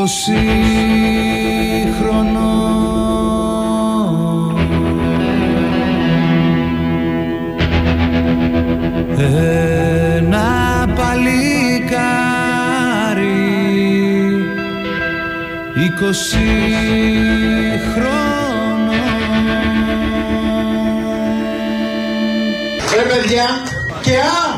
είκοσι χρονών Ένα παλικάρι είκοσι χρονών Ρε παιδιά, και α,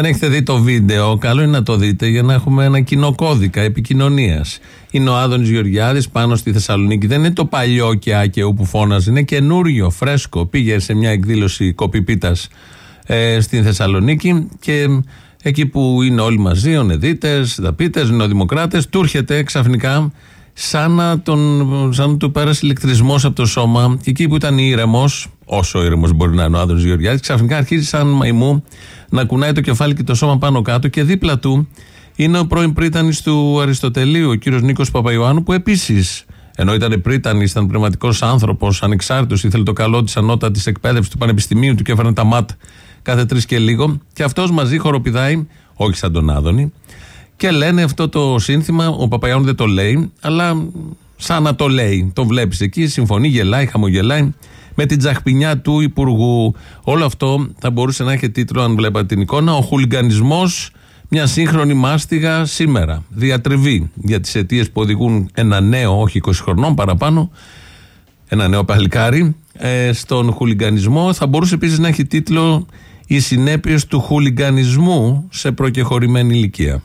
δεν έχετε δει το βίντεο, καλό είναι να το δείτε για να έχουμε ένα κοινό κώδικα επικοινωνίας. Είναι ο Άδωνης Γεωργιάδης πάνω στη Θεσσαλονίκη. Δεν είναι το παλιό και άκαιο που φώναζε. Είναι καινούριο, φρέσκο. Πήγε σε μια εκδήλωση κοπιπίτας ε, στην Θεσσαλονίκη και εκεί που είναι όλοι μαζί, ο Νεδίτες, Δαπίτες, Νεοδημοκράτες, του έρχεται ξαφνικά σαν να, τον, σαν να του πέρασε ηλεκτρισμός από το σώμα. Και εκεί που ήταν ήρεμος, όσο ήρεμος μπορεί να είναι ο Άδωνης Γεωργιάδης, ξαφνικά αρχίζει σαν μαϊμού να κουνάει το κεφάλι και το σώμα πάνω κάτω και δίπλα του είναι ο πρώην πρίτανης του Αριστοτελείου, ο κύριος Νίκος Παπαϊωάννου, που επίσης ενώ ήταν πρίτανης, ήταν πνευματικός άνθρωπος, ανεξάρτητος, ήθελε το καλό της ανώτατης εκπαίδευσης του Πανεπιστημίου του και έφερε τα ματ κάθε τρεις και λίγο. Και αυτός μαζί χοροπηδάει, όχι σαν τον Άδωνη, και λένε αυτό το σύνθημα, ο Παπαϊάνου δεν το λέει, αλλά σαν να το λέει. Το βλέπεις εκεί, συμφωνεί, γελάει, χαμογελάει με την τζαχπινιά του Υπουργού. Όλο αυτό θα μπορούσε να έχει τίτλο, αν βλέπατε την εικόνα, Ο χουλιγανισμό μια σύγχρονη μάστιγα σήμερα. Διατριβή για τις αιτίες που οδηγούν ένα νέο, όχι 20 χρονών παραπάνω, ένα νέο παλικάρι, ε, στον χουλιγανισμό. Θα μπορούσε επίσης να έχει τίτλο Οι συνέπειες του χουλιγανισμού σε προκεχωρημένη ηλικία.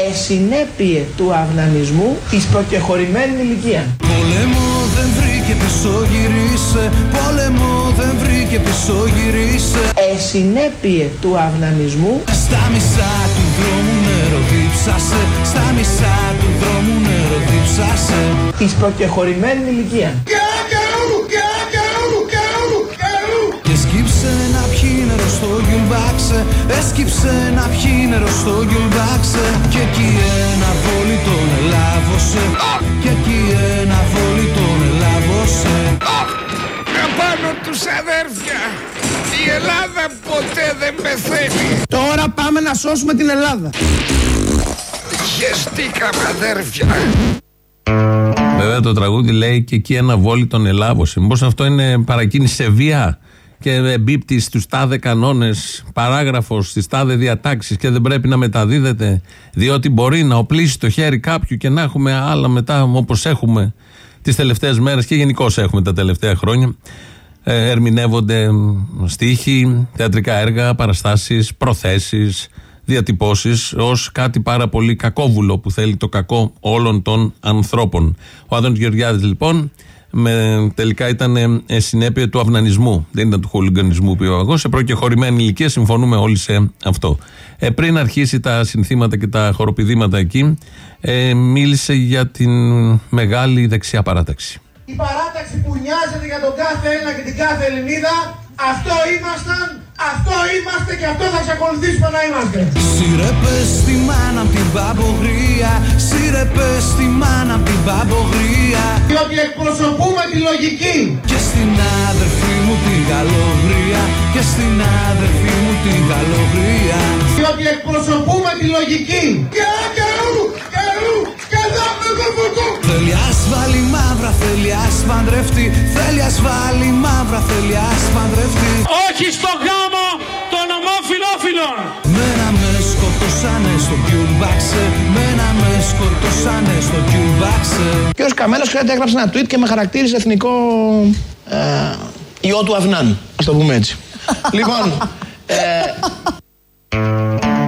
Ε, συνέπειε του αυνανισμού της προκεχωρημένης ηλικία. Πόλεμο δεν βρήκε πίσω γυρίσε Πόλεμο δεν βρήκε πίσω γυρίσε Ε, συνέπειε του αυνανισμού Στα μισά του δρόμου νερό δίψασε Στα μισά του δρόμου νερό δίψασε της προκεχωρημένης ηλικία. Έσκυψε να πιει νερό στο γιουλμπάξε Και εκεί ένα βόλι τον ελάβωσε. Και εκεί ένα βόλι τον ελάβωσε. Απάνω τους αδέρφια. Η Ελλάδα ποτέ δεν πεθαίνει. Τώρα πάμε να σώσουμε την Ελλάδα. Χεστήκαμε αδέρφια. Βέβαια το τραγούδι λέει και εκεί ένα βόλι τον ελάβωσε. Μήπως αυτό είναι παρακίνηση σε βία; Και εμπίπτει στους τάδε κανόνες, παράγραφος στις τάδε διατάξεις και δεν πρέπει να μεταδίδεται διότι μπορεί να οπλίσει το χέρι κάποιου και να έχουμε άλλα μετά όπως έχουμε τις τελευταίες μέρες και γενικώ έχουμε τα τελευταία χρόνια. Ε, ερμηνεύονται στίχοι, θεατρικά έργα, παραστάσεις, προθέσεις, διατυπώσεις ως κάτι πάρα πολύ κακόβουλο που θέλει το κακό όλων των ανθρώπων. Ο Άδωνης Γεωργιάδης λοιπόν με, τελικά ήταν ε, συνέπεια του αυνανισμού, δεν ήταν του χολιγκανισμού που είπα εγώ. Σε προκεχωρημένη ηλικία συμφωνούμε όλοι σε αυτό. Ε, πριν αρχίσει τα συνθήματα και τα χοροπηδήματα εκεί, ε, μίλησε για την μεγάλη δεξιά παράταξη. Η παράταξη που νοιάζεται για τον κάθε Έλληνα και την κάθε Ελληνίδα, αυτό ήμασταν, αυτό είμαστε και αυτό θα εξακολουθήσουμε να είμαστε. Σύρε πες στη μάνα απ' την παπογρία Σύρε πες στη μάνα απ' την παπογρία Διότι εκπροσωπούμε τη λογική. Και στην άδερφή μου την καλογρία Και στην άδερφή μου την καλογρία Διότι εκπροσωπούμε τη λογική. Και α, και ου, και ου, και δάπνο του φουκού. Θέλει ασφάλει μαύρα, θέλει ασπαντρευτεί Θέλει ασφάλει μαύρα, θέλει ασπαντρευτεί Όχι στο γάμο των ομοφιλόφιλων. Μένα με σκοτώσανε στο κιουρμπάξε Μένα με σκοτώσανε στο κιουρμπάξε Και ο Καμέλος ξέρετε έγραψε ένα tweet και με χαρακτήρισε εθνικό ε, ιό του Αυνάν. Ας το πούμε έτσι. λοιπόν, ε,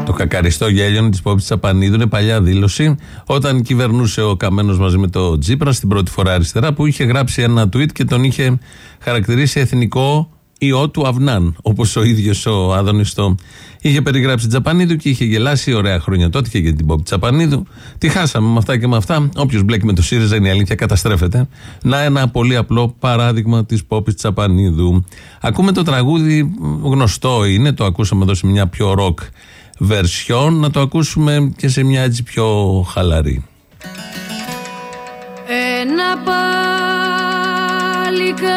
Το κακαριστό γέλιο της Πόπης Τσαπανίδου είναι παλιά δήλωση όταν κυβερνούσε ο Καμένος μαζί με το Τζίπρα στην πρώτη φορά αριστερά που είχε γράψει ένα tweet και τον είχε χαρακτηρίσει εθνικό ιό του Αυνάν, όπως ο ίδιος ο Άδωνης το είχε περιγράψει Τσαπανίδου και είχε γελάσει ωραία χρόνια τότε και για την Πόπη Τσαπανίδου. Τη χάσαμε με αυτά και με αυτά. Όποιος μπλέκει με το ΣΥΡΙΖΑ είναι η αλήθεια, καταστρέφεται. Να ένα πολύ απλό παράδειγμα της Πόπη Τσαπανίδου. Ακούμε το τραγούδι, γνωστό είναι, το ακούσαμε εδώ σε μια πιο ροκ βερσιόν, να το ακούσουμε και σε μια έτσι πιο χαλαρή. Ένα παλικάρι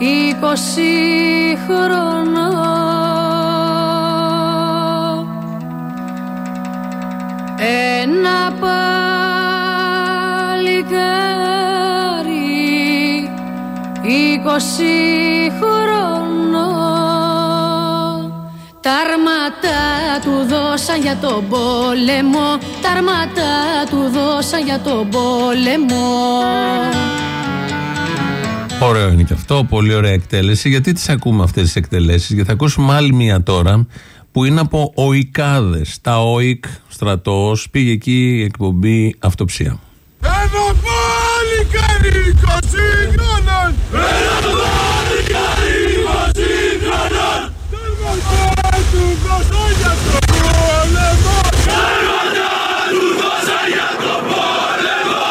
είκοσι χρονών. Ένα παλικάρι είκοσι χρονών. Τα αρματά του δώσαν για τον πόλεμο Τα αρματά του δώσαν για τον πόλεμο. Ωραίο είναι και αυτό, πολύ ωραία εκτέλεση. Γιατί τις ακούμε αυτές τις εκτελέσεις, γιατί θα ακούσουμε άλλη μία τώρα που είναι από οικάδες. Τα οικ, στρατός, πήγε εκεί η εκπομπή αυτοψία. Ένα πάλι καρύκο σύγχρονον! Ένα πάλι καρύκο σύγχρονον! Τέρματα του δώσα για το πόλεμο! Τέρματα του δώσα για το πόλεμο!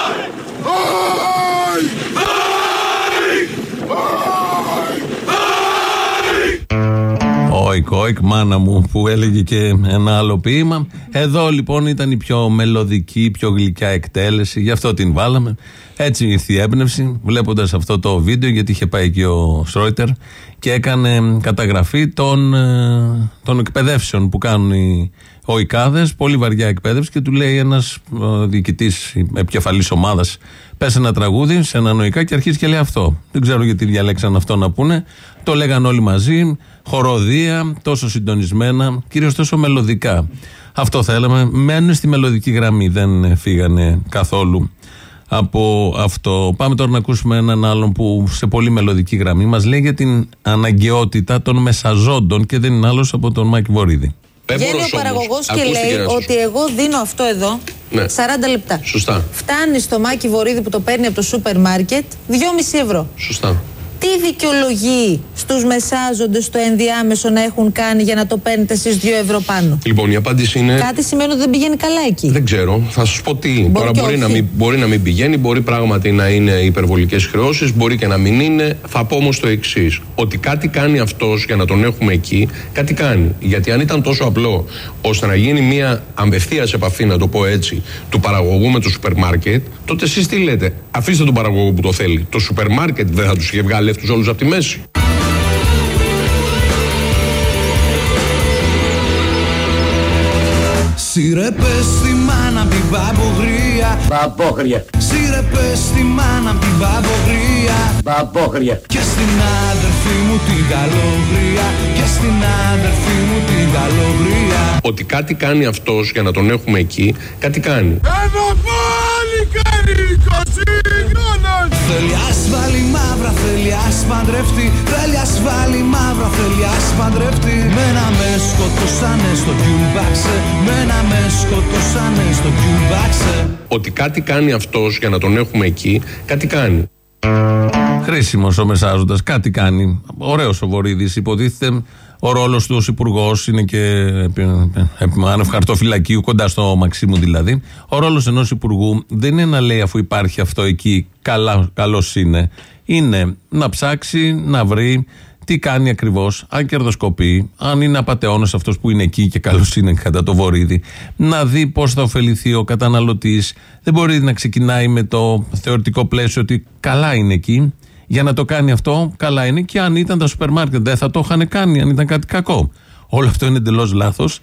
Αϊ! Όικ, όικ, μάνα μου που έλεγε και ένα άλλο ποίημα. Εδώ λοιπόν ήταν η πιο μελωδική, πιο γλυκιά εκτέλεση, γι' αυτό την βάλαμε. Έτσι ήρθε η έμπνευση, βλέποντας αυτό το βίντεο, γιατί είχε πάει εκεί ο Σρόιτερ και έκανε καταγραφή των, ε, των εκπαιδεύσεων που κάνουν οι οικάδε. Πολύ βαριά εκπαίδευση και του λέει ένας διοικητής επικεφαλής ομάδας: Πες ένα τραγούδι σε ένα νοικά και αρχίζει και λέει αυτό. Δεν ξέρω γιατί διαλέξαν αυτό να πούνε. Το λέγαν όλοι μαζί, χοροδία, τόσο συντονισμένα, κυρίως τόσο μελωδικά. Αυτό θέλαμε. Μένουν στη μελωδική γραμμή, δεν φύγανε καθόλου από αυτό. Πάμε τώρα να ακούσουμε έναν άλλον που σε πολύ μελωδική γραμμή μας λέει για την αναγκαιότητα των μεσαζόντων και δεν είναι άλλος από τον Μάκη Βορύδη. Βγαίνει ο παραγωγός και λέει ότι εγώ δίνω αυτό εδώ Ναι. 40 λεπτά. Σωστά. Φτάνει στο μάκι βορίδι που το παίρνει από το σούπερ μάρκετ 2,5 ευρώ. Σωστά. Τι δικαιολογεί στους μεσάζοντες το ενδιάμεσο να έχουν κάνει για να το παίρνετε εσείς 2 ευρώ πάνω; Λοιπόν, η απάντηση είναι. Κάτι σημαίνει ότι δεν πηγαίνει καλά εκεί. Δεν ξέρω. Θα σας πω τι. Τώρα και μπορεί να, όχι. μην, μπορεί να μην πηγαίνει, μπορεί πράγματι να είναι υπερβολικές χρεώσεις, μπορεί και να μην είναι. Θα πω όμως το εξής. Ότι κάτι κάνει αυτός για να τον έχουμε εκεί, κάτι κάνει. Γιατί αν ήταν τόσο απλό ώστε να γίνει μια απευθεία επαφή, να το πω έτσι, του παραγωγού με το σούπερ μάρκετ, τότε εσείς τι λέτε; Αφήστε τον παραγωγό που το θέλει. Το σούπερ μάρκετ δεν θα τους είχε βγάλει αυτού όλους από τη μέση. Σύρε πες στη μάνα απ' την παπογρία Παπόχρια, Σύρε πες στη μάνα απ' την παπογρία παπόχρια. Και στην άδερφή μου την καλογρία Και στην άδερφή μου την καλογρία Ότι κάτι κάνει αυτός για να τον έχουμε εκεί, κάτι κάνει. Ένα πάλι καρύκο σύγχρονον! Θέλει ασφάλει μαύρα, θέλει ασπαντρευτεί Θέλει ασφάλει μαύρα, θέλει ασπαντρευτεί Μένα με σκοτώσανε στο κιουμπάξε Μένα με σκοτώσανε στο κιουμπάξε Ότι κάτι κάνει αυτός για να τον έχουμε εκεί, κάτι κάνει. Χρήσιμος ο Μεσάζοντας, κάτι κάνει. Ωραίος ο Βορύδης. Υποτίθεται ο ρόλος του ως υπουργός είναι και επί- επί- άνευ χαρτοφυλακίου, κοντά στο Μαξίμου δηλαδή. Ο ρόλος ενός υπουργού δεν είναι να λέει αφού υπάρχει αυτό εκεί, καλά, καλός είναι. Είναι να ψάξει, να βρει τι κάνει ακριβώς, αν κερδοσκοπεί, αν είναι απαταιώνας αυτός που είναι εκεί και καλώ είναι κατά το βορίδι, να δει πώς θα ωφεληθεί ο καταναλωτής. Δεν μπορεί να ξεκινάει με το θεωρητικό πλαίσιο ότι καλά είναι εκεί. Για να το κάνει αυτό, καλά είναι και αν ήταν τα σούπερ μάρκετ, δεν θα το είχαν κάνει, αν ήταν κάτι κακό. Όλο αυτό είναι εντελώς λάθος.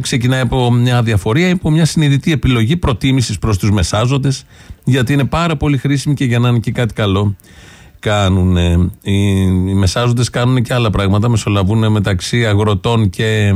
Ξεκινάει από μια διαφορία, από μια συνειδητή επιλογή προτίμησης προς τους μεσάζοντες, γιατί είναι πάρα πολύ χρήσιμη και για να είναι και κάτι καλό κάνουν. Οι, οι μεσάζοντες κάνουν και άλλα πράγματα. Μεσολαβούν μεταξύ αγροτών και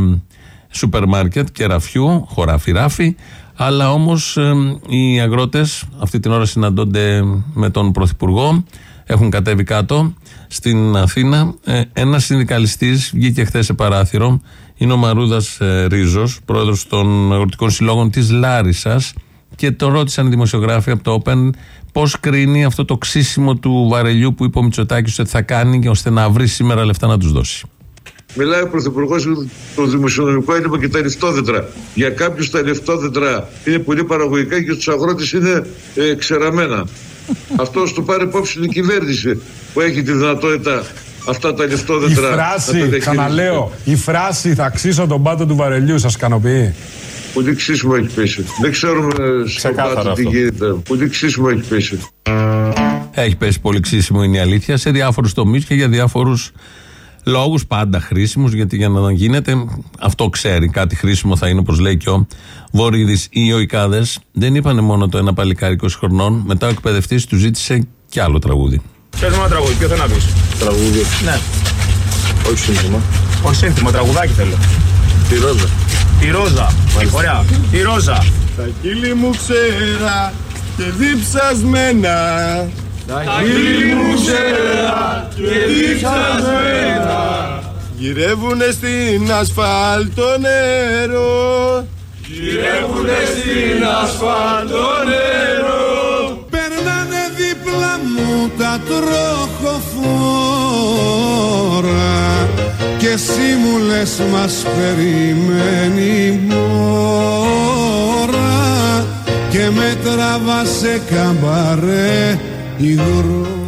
σούπερ μάρκετ και ραφιού, χωράφι ράφι. Αλλά όμως ε, οι αγρότες αυτή την ώρα συναντώνται με τον Πρωθυπουργό. Έχουν κατέβει κάτω στην Αθήνα. Ε, ένας συνδικαλιστής βγήκε χθες σε παράθυρο. Είναι ο Μαρούδας ε, Ρίζος, πρόεδρος των αγροτικών συλλόγων της Λάρισας Και το ρώτησαν οι δημοσιογράφοι από το Open πώς κρίνει αυτό το ξύσιμο του βαρελιού που είπε ο Μητσοτάκης ότι θα κάνει ώστε να βρει σήμερα λεφτά να τους δώσει. Μιλάει ο Πρωθυπουργός το δημοσιονομικό έλλειμμα και τα λεφτόδετρα. Για κάποιους τα λεφτόδετρα είναι πολύ παραγωγικά και στους αγρότες είναι ε, ξεραμένα. Αυτός το πάρει υπόψη η κυβέρνηση που έχει τη δυνατότητα αυτά τα Η λεφτόδετρα. να τα φράση, διαχειριστεί. ξαναλέω, η φράση θα ξύσω τον πάτο του βαρελιού, σας ικανοποιεί; Πολύ ξύσιμο έχει πέσει. Δεν ξέρουμε στον Ξεκάθαρα πάτο τι αυτό. γίνεται. Πολύ ξύσιμο έχει πέσει. Έχει πέσει πολύ ξύσιμο είναι η αλήθεια σε διάφορους τομείς και για διάφορους λόγους, πάντα χρήσιμους. Γιατί για να γίνεται, αυτό ξέρει. Κάτι χρήσιμο θα είναι, όπως λέει και ο Βορύδης. Οι Ιωικάδε δεν είπανε μόνο το ένα παλικάρι 20 χρονών. Μετά ο εκπαιδευτής του ζήτησε κι άλλο τραγούδι. Πες μου ένα τραγούδι, ποιο θέλω να πεις; Τραγούδι. Ναι. Όχι σύνθημα. Όχι σύνθημα, τραγουδάκι θέλω. Τη ρόζα. Τη Ρόζα. Ωραία. Τη Ρόζα. Τα χείλη μου ξέρα και διψασμένα Τα χείλη μου ξέρα και διψασμένα Γυρεύουνε στην ασφάλτο νερό. Γυρεύουνε στην ασφάλτο νερό. Περνάνε δίπλα μου τα τροχοφόρα και εσύ μου λες μας περιμένει μόρα και με τραβά σε καμπαρέ υγρό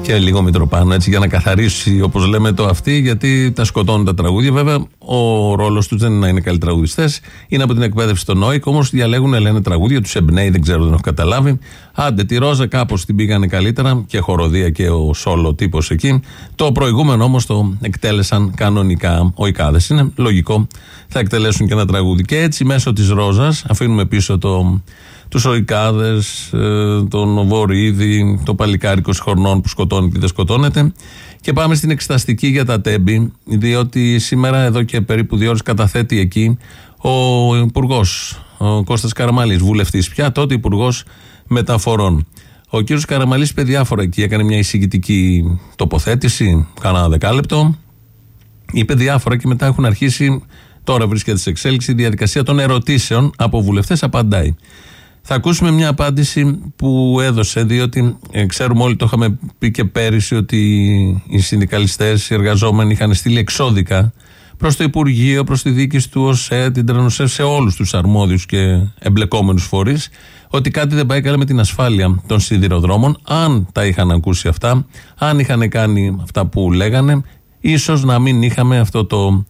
Και λίγο Μητροπάνο έτσι για να καθαρίσει όπως λέμε το αυτή, γιατί τα σκοτώνουν τα τραγούδια. Βέβαια, ο ρόλος τους δεν είναι να είναι καλοί τραγουδιστές, είναι από την εκπαίδευση των ΝΟΙΚ. Όμως διαλέγουν, λένε τραγούδια, τους εμπνέει, δεν ξέρω, δεν έχω καταλάβει. Άντε, τη Ρόζα κάπως την πήγανε καλύτερα και χοροδία και ο σόλο τύπος εκεί. Το προηγούμενο όμως το εκτέλεσαν κανονικά. Ο Ικάδες είναι λογικό, θα εκτελέσουν και ένα τραγούδι. Και έτσι μέσω της Ρόζας αφήνουμε πίσω το τους Οικάδε, τον Βορύδη, το παλικάρι 20 χρονών που σκοτώνει και δεν σκοτώνεται. Και πάμε στην εξεταστική για τα τέμπη, διότι σήμερα εδώ και περίπου δύο ώρες καταθέτει εκεί ο Υπουργός, ο Κώστας Καραμαλής, βουλευτής πια, τότε Υπουργός Μεταφορών. Ο κύριος Καραμαλής είπε διάφορα εκεί, έκανε μια εισηγητική τοποθέτηση, κάνα δεκάλεπτο, είπε διάφορα και μετά έχουν αρχίσει, τώρα βρίσκεται σε εξέλιξη, η διαδικασία των ερωτήσεων από βουλευτές απαντάει. Θα ακούσουμε μια απάντηση που έδωσε, διότι ε, ξέρουμε όλοι, το είχαμε πει και πέρυσι, ότι οι συνδικαλιστές, οι εργαζόμενοι είχαν στείλει εξώδικα προς το Υπουργείο, προς τη διοίκηση του ΟΣΕ, την Τρανοσέ, σε όλους τους αρμόδιους και εμπλεκόμενους φορείς, ότι κάτι δεν πάει καλά με την ασφάλεια των σιδηροδρόμων. Αν τα είχαν ακούσει αυτά, αν είχαν κάνει αυτά που λέγανε, ίσως να μην είχαμε αυτό το,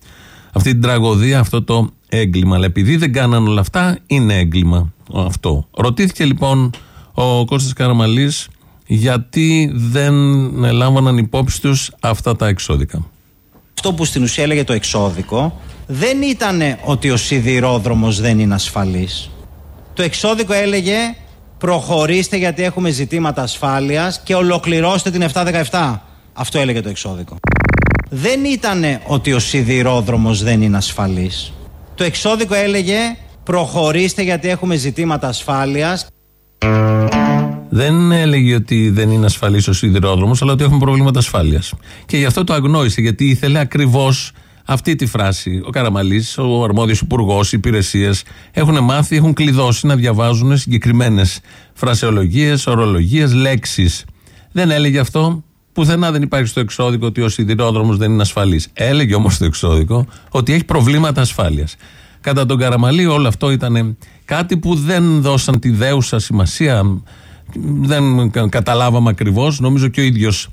αυτή την τραγωδία, αυτό το έγκλημα. Αλλά επειδή δεν κάναν όλα αυτά, είναι έγκλημα αυτό. Ρωτήθηκε λοιπόν ο Κώστας Καραμαλής γιατί δεν λάμβαναν υπόψη τους αυτά τα εξώδικα. Αυτό που στην ουσία έλεγε το εξώδικο δεν ήταν ότι ο σιδηρόδρομος δεν είναι ασφαλής. Το εξώδικο έλεγε προχωρήστε γιατί έχουμε ζητήματα ασφάλειας και ολοκληρώστε την 717. Αυτό έλεγε το εξώδικο. Δεν ήταν ότι ο σιδηρόδρομος δεν είναι ασφαλής. Το εξώδικο έλεγε προχωρήστε γιατί έχουμε ζητήματα ασφάλειας. Δεν έλεγε ότι δεν είναι ασφαλής ο σιδηρόδρομος, αλλά ότι έχουμε προβλήματα ασφάλειας. Και γι' αυτό το αγνόησε, γιατί ήθελε ακριβώς αυτή τη φράση. Ο Καραμαλής, ο αρμόδιος υπουργός, οι υπηρεσίες έχουν μάθει, έχουν κλειδώσει να διαβάζουν συγκεκριμένες φρασεολογίες, ορολογίες, λέξεις. Δεν έλεγε αυτό. Πουθενά δεν υπάρχει στο εξώδικο ότι ο σιδηρόδρομος δεν είναι ασφαλής. Έλεγε όμως στο εξώδικο ότι έχει προβλήματα ασφάλειας. Κατά τον Καραμαλή όλο αυτό ήταν κάτι που δεν δώσαν τη δέουσα σημασία, δεν κα- καταλάβαμε ακριβώς. Νομίζω και ο ίδιος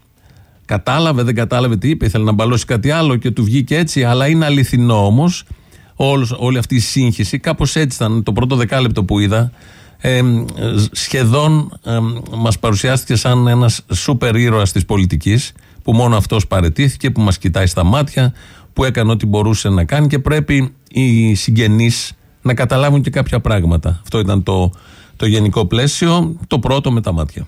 κατάλαβε, δεν κατάλαβε τι είπε, ήθελε να μπαλώσει κάτι άλλο και του βγήκε έτσι. Αλλά είναι αληθινό όμως όλη αυτή η σύγχυση. Κάπως έτσι ήταν το πρώτο δεκάλεπτο που είδα. Ε, σχεδόν ε, μας παρουσιάστηκε σαν ένας σούπερ ήρωας της πολιτικής που μόνο αυτός παρετήθηκε, που μας κοιτάει στα μάτια που έκανε ό,τι μπορούσε να κάνει και πρέπει οι συγγενείς να καταλάβουν και κάποια πράγματα. Αυτό ήταν το, το γενικό πλαίσιο, το πρώτο με τα μάτια.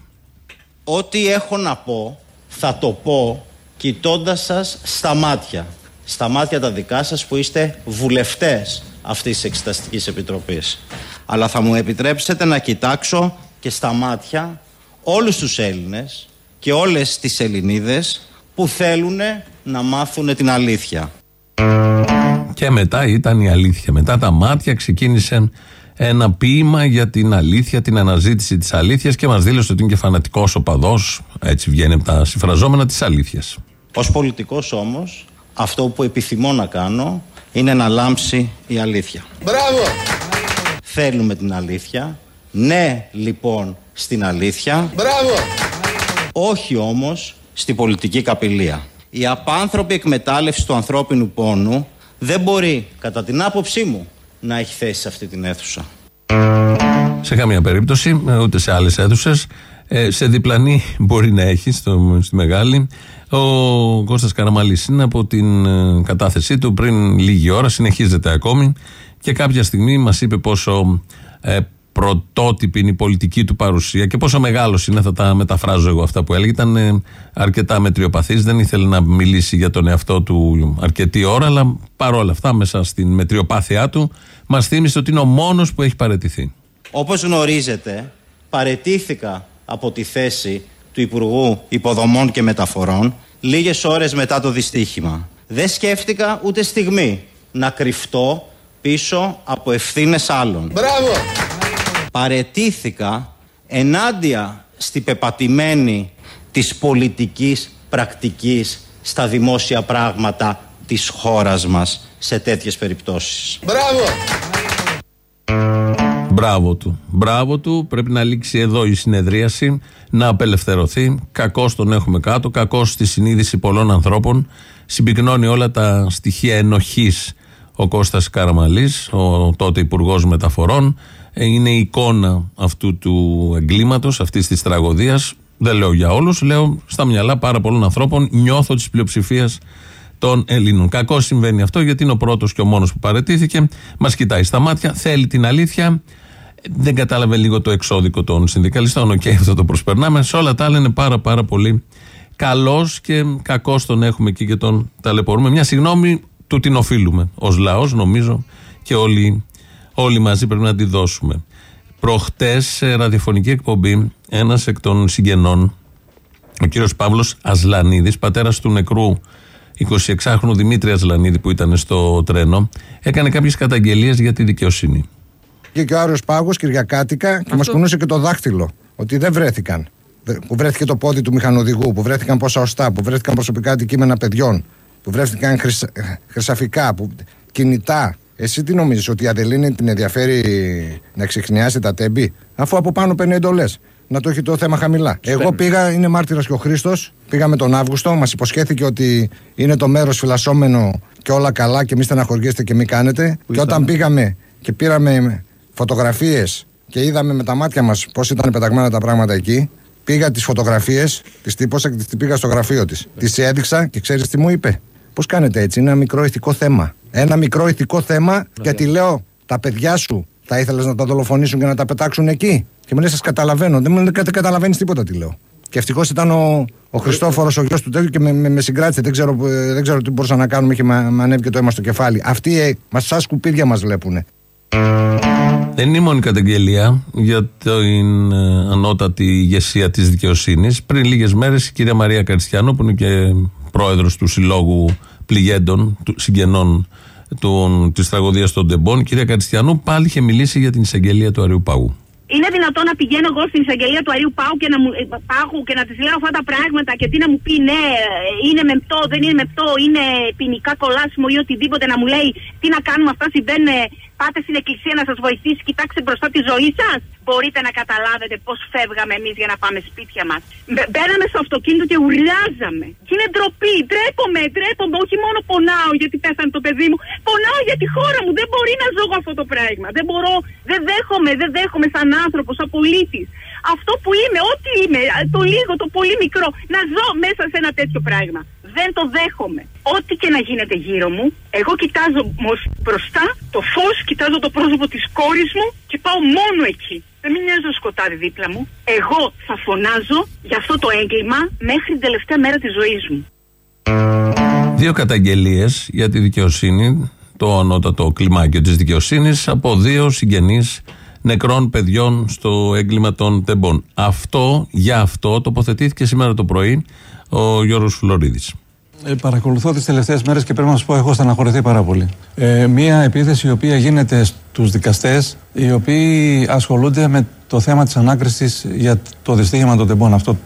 Ό,τι έχω να πω θα το πω κοιτώντας σας στα μάτια. Στα μάτια τα δικά σας που είστε βουλευτές αυτής της Εξεταστικής Επιτροπής. Αλλά θα μου επιτρέψετε να κοιτάξω και στα μάτια όλους τους Έλληνες και όλες τις Ελληνίδες που θέλουν να μάθουν την αλήθεια. Και μετά ήταν η αλήθεια. Μετά τα μάτια ξεκίνησε ένα ποίημα για την αλήθεια, την αναζήτηση της αλήθειας και μας δήλωσε ότι είναι και φανατικός οπαδό, έτσι βγαίνει από τα συμφραζόμενα της αλήθειας. Ως πολιτικός όμως, αυτό που επιθυμώ να κάνω είναι να λάμψει η αλήθεια. Μπράβο! Θέλουμε την αλήθεια. Ναι, λοιπόν, στην αλήθεια. Μπράβο! Όχι όμως στη πολιτική καπηλεία. Η απάνθρωπη εκμετάλλευση του ανθρώπινου πόνου δεν μπορεί, κατά την άποψή μου, να έχει θέση σε αυτή την αίθουσα. Σε καμία περίπτωση, ε, ούτε σε άλλες αίθουσες. σε διπλανή μπορεί να έχει, στο, στη μεγάλη. Ο Κώστας Καραμαλής είναι από την ε, κατάθεσή του πριν λίγη ώρα, συνεχίζεται ακόμη και κάποια στιγμή μας είπε πόσο ε, πρωτότυπη είναι η πολιτική του παρουσία και πόσο μεγάλος είναι, θα τα μεταφράζω εγώ αυτά που έλεγε. Ήταν ε, αρκετά μετριοπαθής, δεν ήθελε να μιλήσει για τον εαυτό του αρκετή ώρα, αλλά παρόλα αυτά μέσα στην μετριοπάθειά του μας θύμισε ότι είναι ο μόνος που έχει παρετηθεί. Όπως γνωρίζετε, παρετήθηκα από τη θέση του Υπουργού Υποδομών και Μεταφορών λίγες ώρες μετά το δυστύχημα. Δεν σκέφτηκα ούτε στιγμή να κρυφτώ πίσω από ευθύνες άλλων. Μπράβο! Παρετήθηκα ενάντια στη πεπατημένη της πολιτικής πρακτικής στα δημόσια πράγματα της χώρας μας σε τέτοιες περιπτώσεις. Μπράβο! Μπράβο του. Μπράβο του. Πρέπει να λήξει εδώ η συνεδρίαση, να απελευθερωθεί. Κακό τον έχουμε κάτω. Κακό στη συνείδηση πολλών ανθρώπων. Συμπυκνώνει όλα τα στοιχεία ενοχής ο Κώστας Καραμαλής, ο τότε Υπουργός Μεταφορών. Ε, Είναι η εικόνα αυτού του εγκλήματος, αυτής της τραγωδίας. Δεν λέω για όλους, λέω στα μυαλά πάρα πολλών ανθρώπων. Νιώθω της πλειοψηφίας των Ελλήνων. Κακώς συμβαίνει αυτό γιατί είναι ο πρώτος και ο μόνος που παρετήθηκε. Μας κοιτάει στα μάτια, θέλει την αλήθεια. Δεν κατάλαβε λίγο το εξώδικο των συνδικαλιστών. Οκ, αυτό το προσπερνάμε. Σε όλα τα άλλα είναι πάρα πάρα πολύ καλός και κακώς τον έχουμε εκεί και τον ταλαιπωρούμε. Μια συγγνώμη του την οφείλουμε ως λαός, νομίζω, και όλοι, όλοι μαζί πρέπει να τη δώσουμε. Προχτές σε ραδιοφωνική εκπομπή, ένας εκ των συγγενών, ο κύριος Παύλος Ασλανίδης, πατέρας του νεκρού 26χρονου Δημήτρη Ασλανίδη που ήταν στο τρένο, έκανε κάποιες καταγγελίες για τη δικαιοσύνη. Βγήκε και ο Άριος Πάγος Κυριακάτικα και μας κουνούσε και το δάχτυλο. Ότι δεν βρέθηκαν. Δε- Που βρέθηκε το πόδι του μηχανοδηγού, που βρέθηκαν πόσα οστά, που βρέθηκαν προσωπικά αντικείμενα παιδιών, που βρέθηκαν χρυσ- χρυσαφικά, που... κινητά. Εσύ τι νομίζεις, ότι η Αδελίνη την ενδιαφέρει να ξεχνιάσει τα τέμπη, αφού από πάνω παίρνει εντολές. Να το έχει το θέμα χαμηλά. Εγώ πήγα, είναι μάρτυρας και ο Χρήστος. Πήγαμε τον Αύγουστο, μας υποσχέθηκε ότι είναι το μέρος φυλασσόμενο και όλα καλά και μη στεναχωριέστε και μη κάνετε. και όταν πήγαμε και πήραμε φωτογραφίες και είδαμε με τα μάτια μας πώς ήταν πεταγμένα τα πράγματα εκεί, πήγα τις φωτογραφίες, τις τύπωσα και τις πήγα στο γραφείο της. Τη έδειξα και ξέρεις τι μου είπε; Πώς κάνετε έτσι, είναι ένα μικρό ηθικό θέμα. Ένα μικρό ηθικό θέμα, γιατί λέω τα παιδιά σου θα ήθελες να τα δολοφονήσουν και να τα πετάξουν εκεί; Και μου λέει, Σας καταλαβαίνω. Δεν μου λέει, Δεν καταλαβαίνεις τίποτα τι λέω. Και ευτυχώς ήταν ο, ο Χριστόφορος, ο γιος του τέτοιου και με, με, με συγκράτησε. Δεν ξέρω, ε, δεν ξέρω τι μπορούσα να κάνουμε. Είχε μα, με ανέβει και το αίμα στο κεφάλι. Αυτοί ε, μας σαν σκουπίδια μας βλέπουν. Δεν είναι η μόνη καταγγελία για την ε, ανώτατη ηγεσία της δικαιοσύνης. Πριν λίγες μέρες η κυρία Μαρία Καριστιανού, που είναι και πρόεδρος του Συλλόγου Πληγέντων, του συγγενών της τραγωδίας των Τεμπών, κυρία Καριστιανού, πάλι είχε μιλήσει για την εισαγγελία του Αριού Παγού. Είναι δυνατόν να πηγαίνω εγώ στην εισαγγελία του Αρίου Πάου και να μου, ε, Πάγου και να της λέω αυτά τα πράγματα και τι να μου πει ναι, ε, είναι μεπτό, δεν είναι μεπτό, είναι ποινικά κολάσιμο ή οτιδήποτε να μου λέει τι να κάνουμε, αυτά συμβαίνουν. Πάτε στην εκκλησία να σας βοηθήσει, κοιτάξτε μπροστά τη ζωή σας. Μπορείτε να καταλάβετε πώς φεύγαμε εμείς για να πάμε σπίτια μας. Μπαίναμε στο αυτοκίνητο και ουρλιάζαμε. Και είναι ντροπή. Ντρέπομαι, ντρέπομαι. Όχι μόνο πονάω γιατί πέθανε το παιδί μου. Πονάω για τη χώρα μου. Δεν μπορεί να ζω αυτό το πράγμα. Δεν μπορώ, δεν δέχομαι, δεν δέχομαι σαν άνθρωπος, σαν πολίτη. Αυτό που είμαι, ό,τι είμαι, το λίγο, το πολύ μικρό, να ζω μέσα σε ένα τέτοιο πράγμα. Δεν το δέχομαι. Ό,τι και να γίνεται γύρω μου, εγώ κοιτάζω μος μπροστά το φως, κοιτάζω το πρόσωπο της κόρης μου και πάω μόνο εκεί. Δεν με νοιάζει το σκοτάδι δίπλα μου. Εγώ θα φωνάζω για αυτό το έγκλημα μέχρι την τελευταία μέρα της ζωής μου. Δύο καταγγελίες για τη δικαιοσύνη, το ανώτατο κλιμάκιο της δικαιοσύνης, από δύο συγγενείς νεκρών παιδιών στο έγκλημα των τεμπών. Αυτό, για αυτό, τοποθετήθηκε σήμερα το πρωί ο Γιώργος Φλωρίδης. Ε, παρακολουθώ τις τελευταίες μέρες και πρέπει να σας πω: Έχω στεναχωρηθεί πάρα πολύ. Ε, μία επίθεση η οποία γίνεται στους δικαστές, οι οποίοι ασχολούνται με το θέμα της ανάκρισης για το δυστύχημα των τεμπών. Αυτό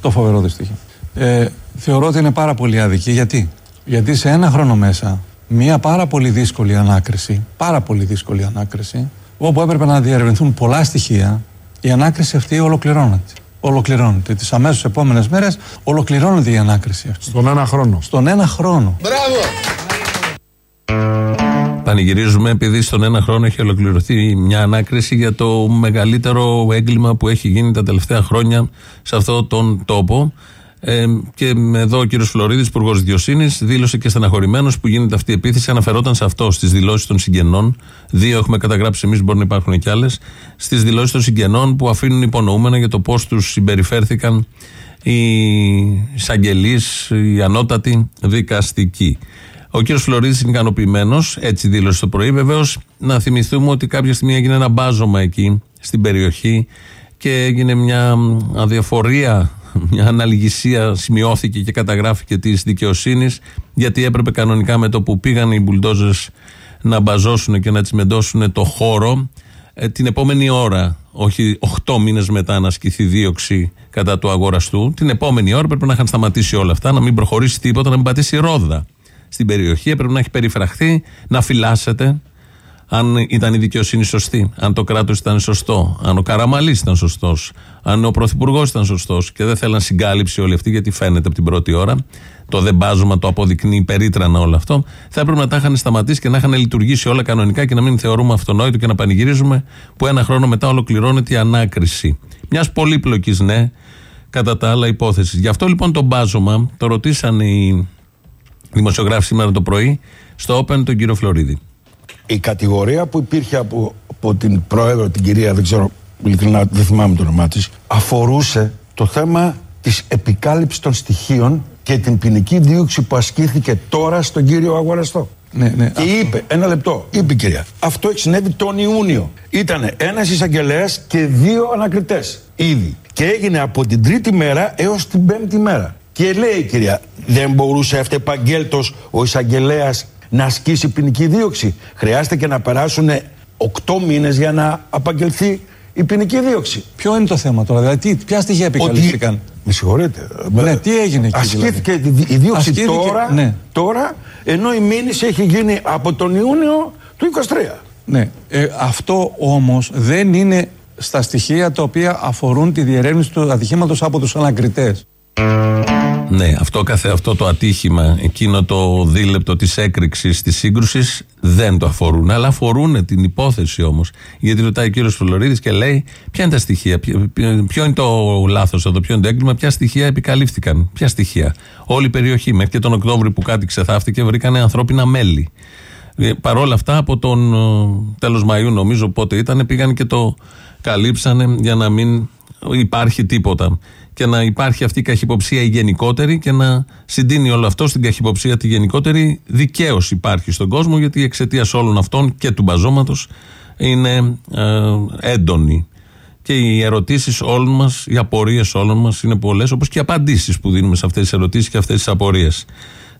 το φοβερό δυστύχημα. Ε, θεωρώ ότι είναι πάρα πολύ άδικη. Γιατί; Γιατί σε ένα χρόνο μέσα, μία πάρα πολύ δύσκολη ανάκριση, πάρα πολύ δύσκολη ανάκριση, όπου έπρεπε να διερευνηθούν πολλά στοιχεία, η ανάκριση αυτή ολοκληρώνεται. Ολοκληρώνεται. Τις αμέσως επόμενες μέρες ολοκληρώνεται η ανάκριση αυτή. Στον ένα χρόνο. Στον ένα χρόνο. Μπράβο! Πανηγυρίζουμε επειδή στον ένα χρόνο έχει ολοκληρωθεί μια ανάκριση για το μεγαλύτερο έγκλημα που έχει γίνει τα τελευταία χρόνια σε αυτόν τον τόπο. Ε, και εδώ ο κύριος Φλωρίδης, Υπουργός Δικαιοσύνης, δήλωσε και στεναχωρημένος που γίνεται αυτή η επίθεση. Αναφερόταν σε αυτό, στις δηλώσεις των συγγενών. Δύο έχουμε καταγράψει εμείς, μπορεί να υπάρχουν και άλλες. Στις δηλώσεις των συγγενών που αφήνουν υπονοούμενα για το πώς τους συμπεριφέρθηκαν οι εισαγγελείς, οι ανώτατοι δικαστικοί. Ο κύριος Φλωρίδης είναι ικανοποιημένος, έτσι δήλωσε το πρωί. Βεβαίως, να θυμηθούμε ότι κάποια στιγμή έγινε ένα μπάζωμα εκεί, στην περιοχή, και έγινε μια αδιαφορία, μια αναλυγησία, σημειώθηκε και καταγράφηκε της δικαιοσύνης, γιατί έπρεπε κανονικά με το που πήγαν οι μπουλντόζες να μπαζώσουν και να τσιμεντώσουν το χώρο, ε, την επόμενη ώρα, όχι 8 μήνες μετά να ασκηθεί δίωξη κατά του αγοραστού, την επόμενη ώρα πρέπει να είχαν σταματήσει όλα αυτά, να μην προχωρήσει τίποτα, να μην πατήσει ρόδα στην περιοχή. Έπρεπε να έχει περιφραχθεί, να φυλάσσεται, αν ήταν η δικαιοσύνη σωστή, αν το κράτος ήταν σωστό, αν ο Καραμαλής ήταν σωστός, αν ο Πρωθυπουργός ήταν σωστός και δεν θέλαν συγκάλυψη όλη αυτή, γιατί φαίνεται από την πρώτη ώρα. Το δεμπάζωμα το αποδεικνύει περίτρανα όλο αυτό. Θα έπρεπε να τα είχαν σταματήσει και να είχαν λειτουργήσει όλα κανονικά και να μην θεωρούμε αυτονόητο και να πανηγυρίζουμε που ένα χρόνο μετά ολοκληρώνεται η ανάκριση. Μιας πολύπλοκης, ναι, κατά τα άλλα υπόθεσης. Γι' αυτό λοιπόν το μπάζωμα το ρωτήσαν οι δημοσιογράφοι σήμερα το πρωί στο Open τον κύριο Φλωρίδη. Η κατηγορία που υπήρχε από, από την πρόεδρο, την κυρία, δεν ξέρω, ειλικρινά δεν θυμάμαι το όνομά της, αφορούσε το θέμα της επικάλυψης των στοιχείων και την ποινική δίωξη που ασκήθηκε τώρα στον κύριο Αγοραστό. Ναι, ναι, και είπε, ένα λεπτό, είπε η κυρία, αυτό έχει συνέβη τον Ιούνιο. Ήταν ένας εισαγγελέας και δύο ανακριτές ήδη. Και έγινε από την τρίτη μέρα έως την πέμπτη μέρα. Και λέει η κυρία, δεν μπορούσε αυτεπαγγέλτος ο εισαγγελέας να ασκήσει ποινική δίωξη. Χρειάζεται και να περάσουν 8 μήνες για να απαγγελθεί η ποινική δίωξη. Ποιο είναι το θέμα τώρα, δηλαδή τι, ποια στοιχεία επικαλύφθηκαν. Ότι... Με συγχωρείτε. Ναι, τι έγινε εκεί. Ασκήθηκε δηλαδή; η δίωξη Ασκήθηκε, τώρα, ναι. τώρα, ενώ η μήνυση έχει γίνει από τον Ιούνιο του 23. Ναι. Ε, αυτό όμως δεν είναι στα στοιχεία τα οποία αφορούν τη διερεύνηση του ατυχήματος από τους ανακριτές. Ναι, αυτό καθε αυτό το ατύχημα, εκείνο το δίλεπτο της έκρηξης της σύγκρουσης δεν το αφορούν. Αλλά αφορούν την υπόθεση όμως. Γιατί ρωτάει ο κύριος Φλωρίδη και λέει: Ποια είναι τα στοιχεία, ποιο, ποιο είναι το λάθος εδώ, ποιο είναι το έγκλημα, ποια στοιχεία επικαλύφθηκαν; Ποια στοιχεία; Όλη η περιοχή, μέχρι και τον Οκτώβριο που κάτι ξεθάφτηκε, βρήκανε ανθρώπινα μέλη. Ε, Παρ' όλα αυτά, από τον τέλος Μαΐου, νομίζω πότε ήταν, πήγαν και το καλύψανε για να μην υπάρχει τίποτα και να υπάρχει αυτή η καχυποψία η γενικότερη και να συντείνει όλο αυτό στην καχυποψία τη γενικότερη. Δικαίως υπάρχει στον κόσμο γιατί εξαιτία όλων αυτών και του μπαζώματος είναι ε, έντονη. Και οι ερωτήσεις όλων μας, οι απορίες όλων μας είναι πολλές, όπως και οι απαντήσεις που δίνουμε σε αυτές τις ερωτήσεις και αυτές τις απορίες.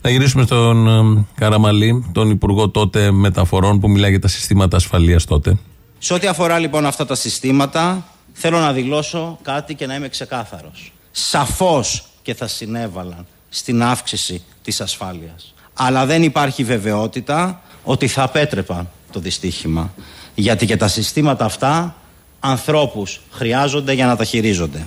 Να γυρίσουμε στον ε, Καραμαλή, τον Υπουργό τότε Μεταφορών, που μιλάει για τα συστήματα ασφαλείας τότε. Σε ό,τι αφορά λοιπόν αυτά τα συστήματα, θέλω να δηλώσω κάτι και να είμαι ξεκάθαρος. Σαφώς και θα συνέβαλαν στην αύξηση της ασφάλειας. Αλλά δεν υπάρχει βεβαιότητα ότι θα απέτρεπαν το δυστύχημα. Γιατί και τα συστήματα αυτά ανθρώπους χρειάζονται για να τα χειρίζονται.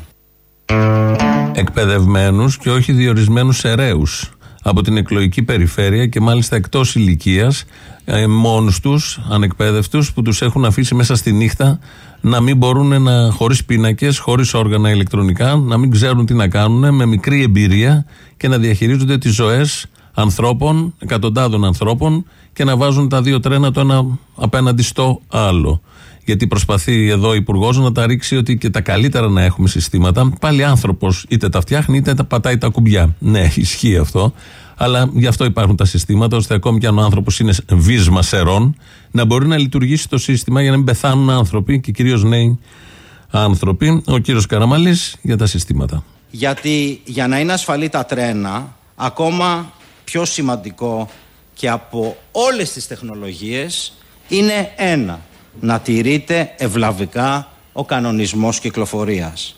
Εκπαιδευμένους και όχι διορισμένους ερέους από την εκλογική περιφέρεια και μάλιστα εκτός ηλικίας ε, μόνους τους, ανεκπαίδευτους που τους έχουν αφήσει μέσα στη νύχτα να μην μπορούν να, χωρίς πίνακες, χωρίς όργανα ηλεκτρονικά, να μην ξέρουν τι να κάνουν με μικρή εμπειρία και να διαχειρίζονται τις ζωές ανθρώπων, εκατοντάδων ανθρώπων και να βάζουν τα δύο τρένα το ένα απέναντι στο άλλο. Γιατί προσπαθεί εδώ ο Υπουργός να τα ρίξει ότι και τα καλύτερα να έχουμε συστήματα. Πάλι άνθρωπος είτε τα φτιάχνει είτε τα πατάει τα κουμπιά. Ναι, ισχύει αυτό. Αλλά γι' αυτό υπάρχουν τα συστήματα, ώστε ακόμη και αν ο άνθρωπος είναι βίσμα σερών, να μπορεί να λειτουργήσει το σύστημα για να μην πεθάνουν άνθρωποι και κυρίως νέοι άνθρωποι. Ο κύριος Καραμαλής για τα συστήματα. Γιατί για να είναι ασφαλή τα τρένα, ακόμα πιο σημαντικό και από όλες τις τεχνολογίες είναι ένα, να τηρείται ευλαβικά ο κανονισμός κυκλοφορίας.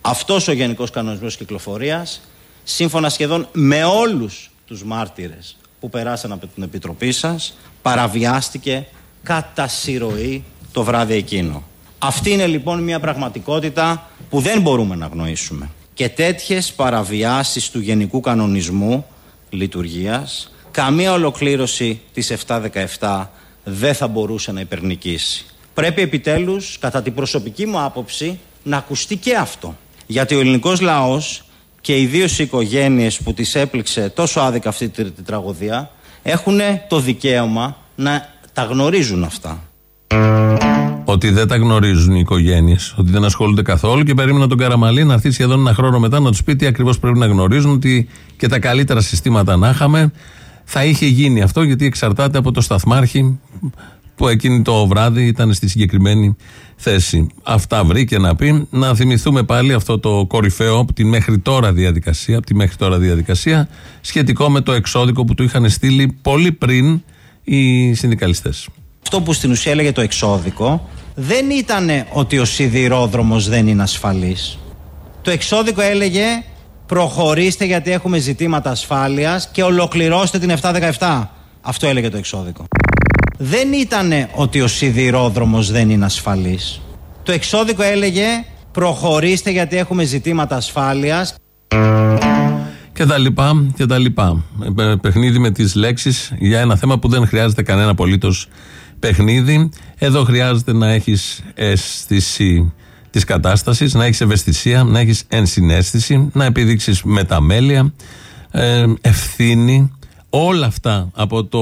Αυτός ο γενικός κανονισμός κυκλοφορίας, σύμφωνα σχεδόν με όλους τους μάρτυρες που περάσαν από την Επιτροπή σας, παραβιάστηκε κατά συρροή το βράδυ εκείνο. Αυτή είναι λοιπόν μια πραγματικότητα που δεν μπορούμε να γνωρίσουμε. Και τέτοιες παραβιάσεις του γενικού κανονισμού λειτουργίας, καμία ολοκλήρωση της 717 δεν θα μπορούσε να υπερνικήσει. Πρέπει επιτέλους, κατά την προσωπική μου άποψη, να ακουστεί και αυτό. Γιατί ο ελληνικός λαός και ιδίω οι οικογένειες που τις έπληξε τόσο άδικα αυτή τη τραγωδία έχουν το δικαίωμα να τα γνωρίζουν αυτά. Ότι δεν τα γνωρίζουν οι οικογένειες, ότι δεν ασχολούνται καθόλου και περίμενα τον Καραμαλή να έρθει σχεδόν ένα χρόνο μετά να τους πει τι ακριβώς πρέπει να γνωρίζουν, ότι και τα καλύτερα συστήματα να είχαμε. Θα είχε γίνει αυτό γιατί εξαρτάται από το σταθμάρχη που εκείνη το βράδυ ήταν στη συγκεκριμένη θέση. Αυτά βρήκε να πει. Να θυμηθούμε πάλι αυτό το κορυφαίο από τη μέχρι τώρα διαδικασία, από τη μέχρι τώρα διαδικασία σχετικό με το εξώδικο που του είχαν στείλει πολύ πριν οι συνδικαλιστές. Αυτό που στην ουσία έλεγε το εξώδικο δεν ήταν ότι ο σιδηρόδρομος δεν είναι ασφαλής. Το εξώδικο έλεγε προχωρήστε γιατί έχουμε ζητήματα ασφάλειας και ολοκληρώστε την 717. Αυτό έλεγε το εξώδικο. Δεν ήταν ότι ο σιδηρόδρομος δεν είναι ασφαλής. Το εξώδικο έλεγε προχωρήστε γιατί έχουμε ζητήματα ασφάλειας. Και τα λοιπά και τα λοιπά. Ε, Παιχνίδι με τις λέξεις για ένα θέμα που δεν χρειάζεται κανένα απολύτως παιχνίδι. Εδώ χρειάζεται να έχεις αίσθηση της κατάστασης, να έχεις ευαισθησία, να έχεις ενσυναίσθηση, να επιδείξεις μεταμέλεια, ε, ευθύνη. Όλα αυτά από το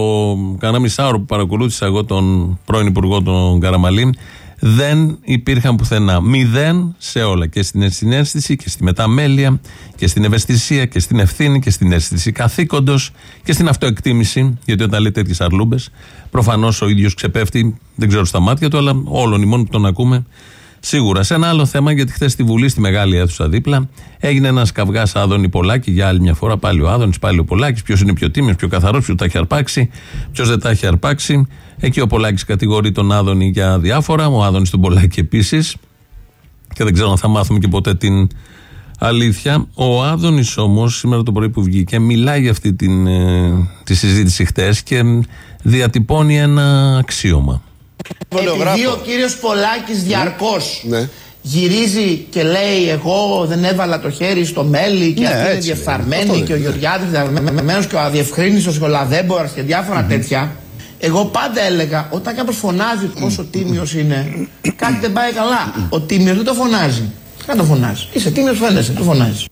κανένα μισάωρο που παρακολούθησα εγώ τον πρώην Υπουργό τον Καραμαλή δεν υπήρχαν πουθενά. Μηδέν σε όλα. Και στην ενσυναίσθηση και στη μεταμέλεια και στην ευαισθησία και στην ευθύνη και στην αίσθηση καθήκοντος και στην αυτοεκτίμηση. Γιατί όταν λέει τέτοιες αρλούμπες, προφανώς ο ίδιος ξεπέφτει, δεν ξέρω στα μάτια του, αλλά όλων ημών που τον ακούμε Σίγουρα. Σε ένα άλλο θέμα, γιατί χθες στη Βουλή, στη μεγάλη αίθουσα δίπλα, έγινε ένας καυγάς Άδωνη Πολάκη για άλλη μια φορά. Πάλι ο Άδωνης, πάλι ο Πολάκης. Ποιος είναι πιο τίμιος, πιο καθαρός, ποιος τα έχει αρπάξει, ποιος δεν τα έχει αρπάξει. Εκεί ο Πολάκης κατηγορεί τον Άδωνη για διάφορα. Ο Άδωνης τον Πολάκη επίσης. Και δεν ξέρω αν θα μάθουμε και ποτέ την αλήθεια. Ο Άδωνης όμως, σήμερα το πρωί που βγήκε, μιλάει για αυτή την, ε, τη συζήτηση χτε και διατυπώνει ένα αξίωμα. Επειδή ο κύριος Πολάκης διαρκώς Ναι. γυρίζει και λέει εγώ δεν έβαλα το χέρι στο μέλι και Ναι, αυτή είναι έτσι λέει. διεφθαρμένη Αυτό και ο λέει. Γεωργιάδης διεφθαρμένος και ο αδιευχρήνιστος και ο Λαδέμπορας και διάφορα τέτοια εγώ πάντα έλεγα όταν κάποιος φωνάζει πόσο τίμιος είναι κάτι δεν πάει καλά ο τίμιος δεν το φωνάζει δεν το φωνάζει είσαι τίμιος φαίνεσαι το φωνάζεις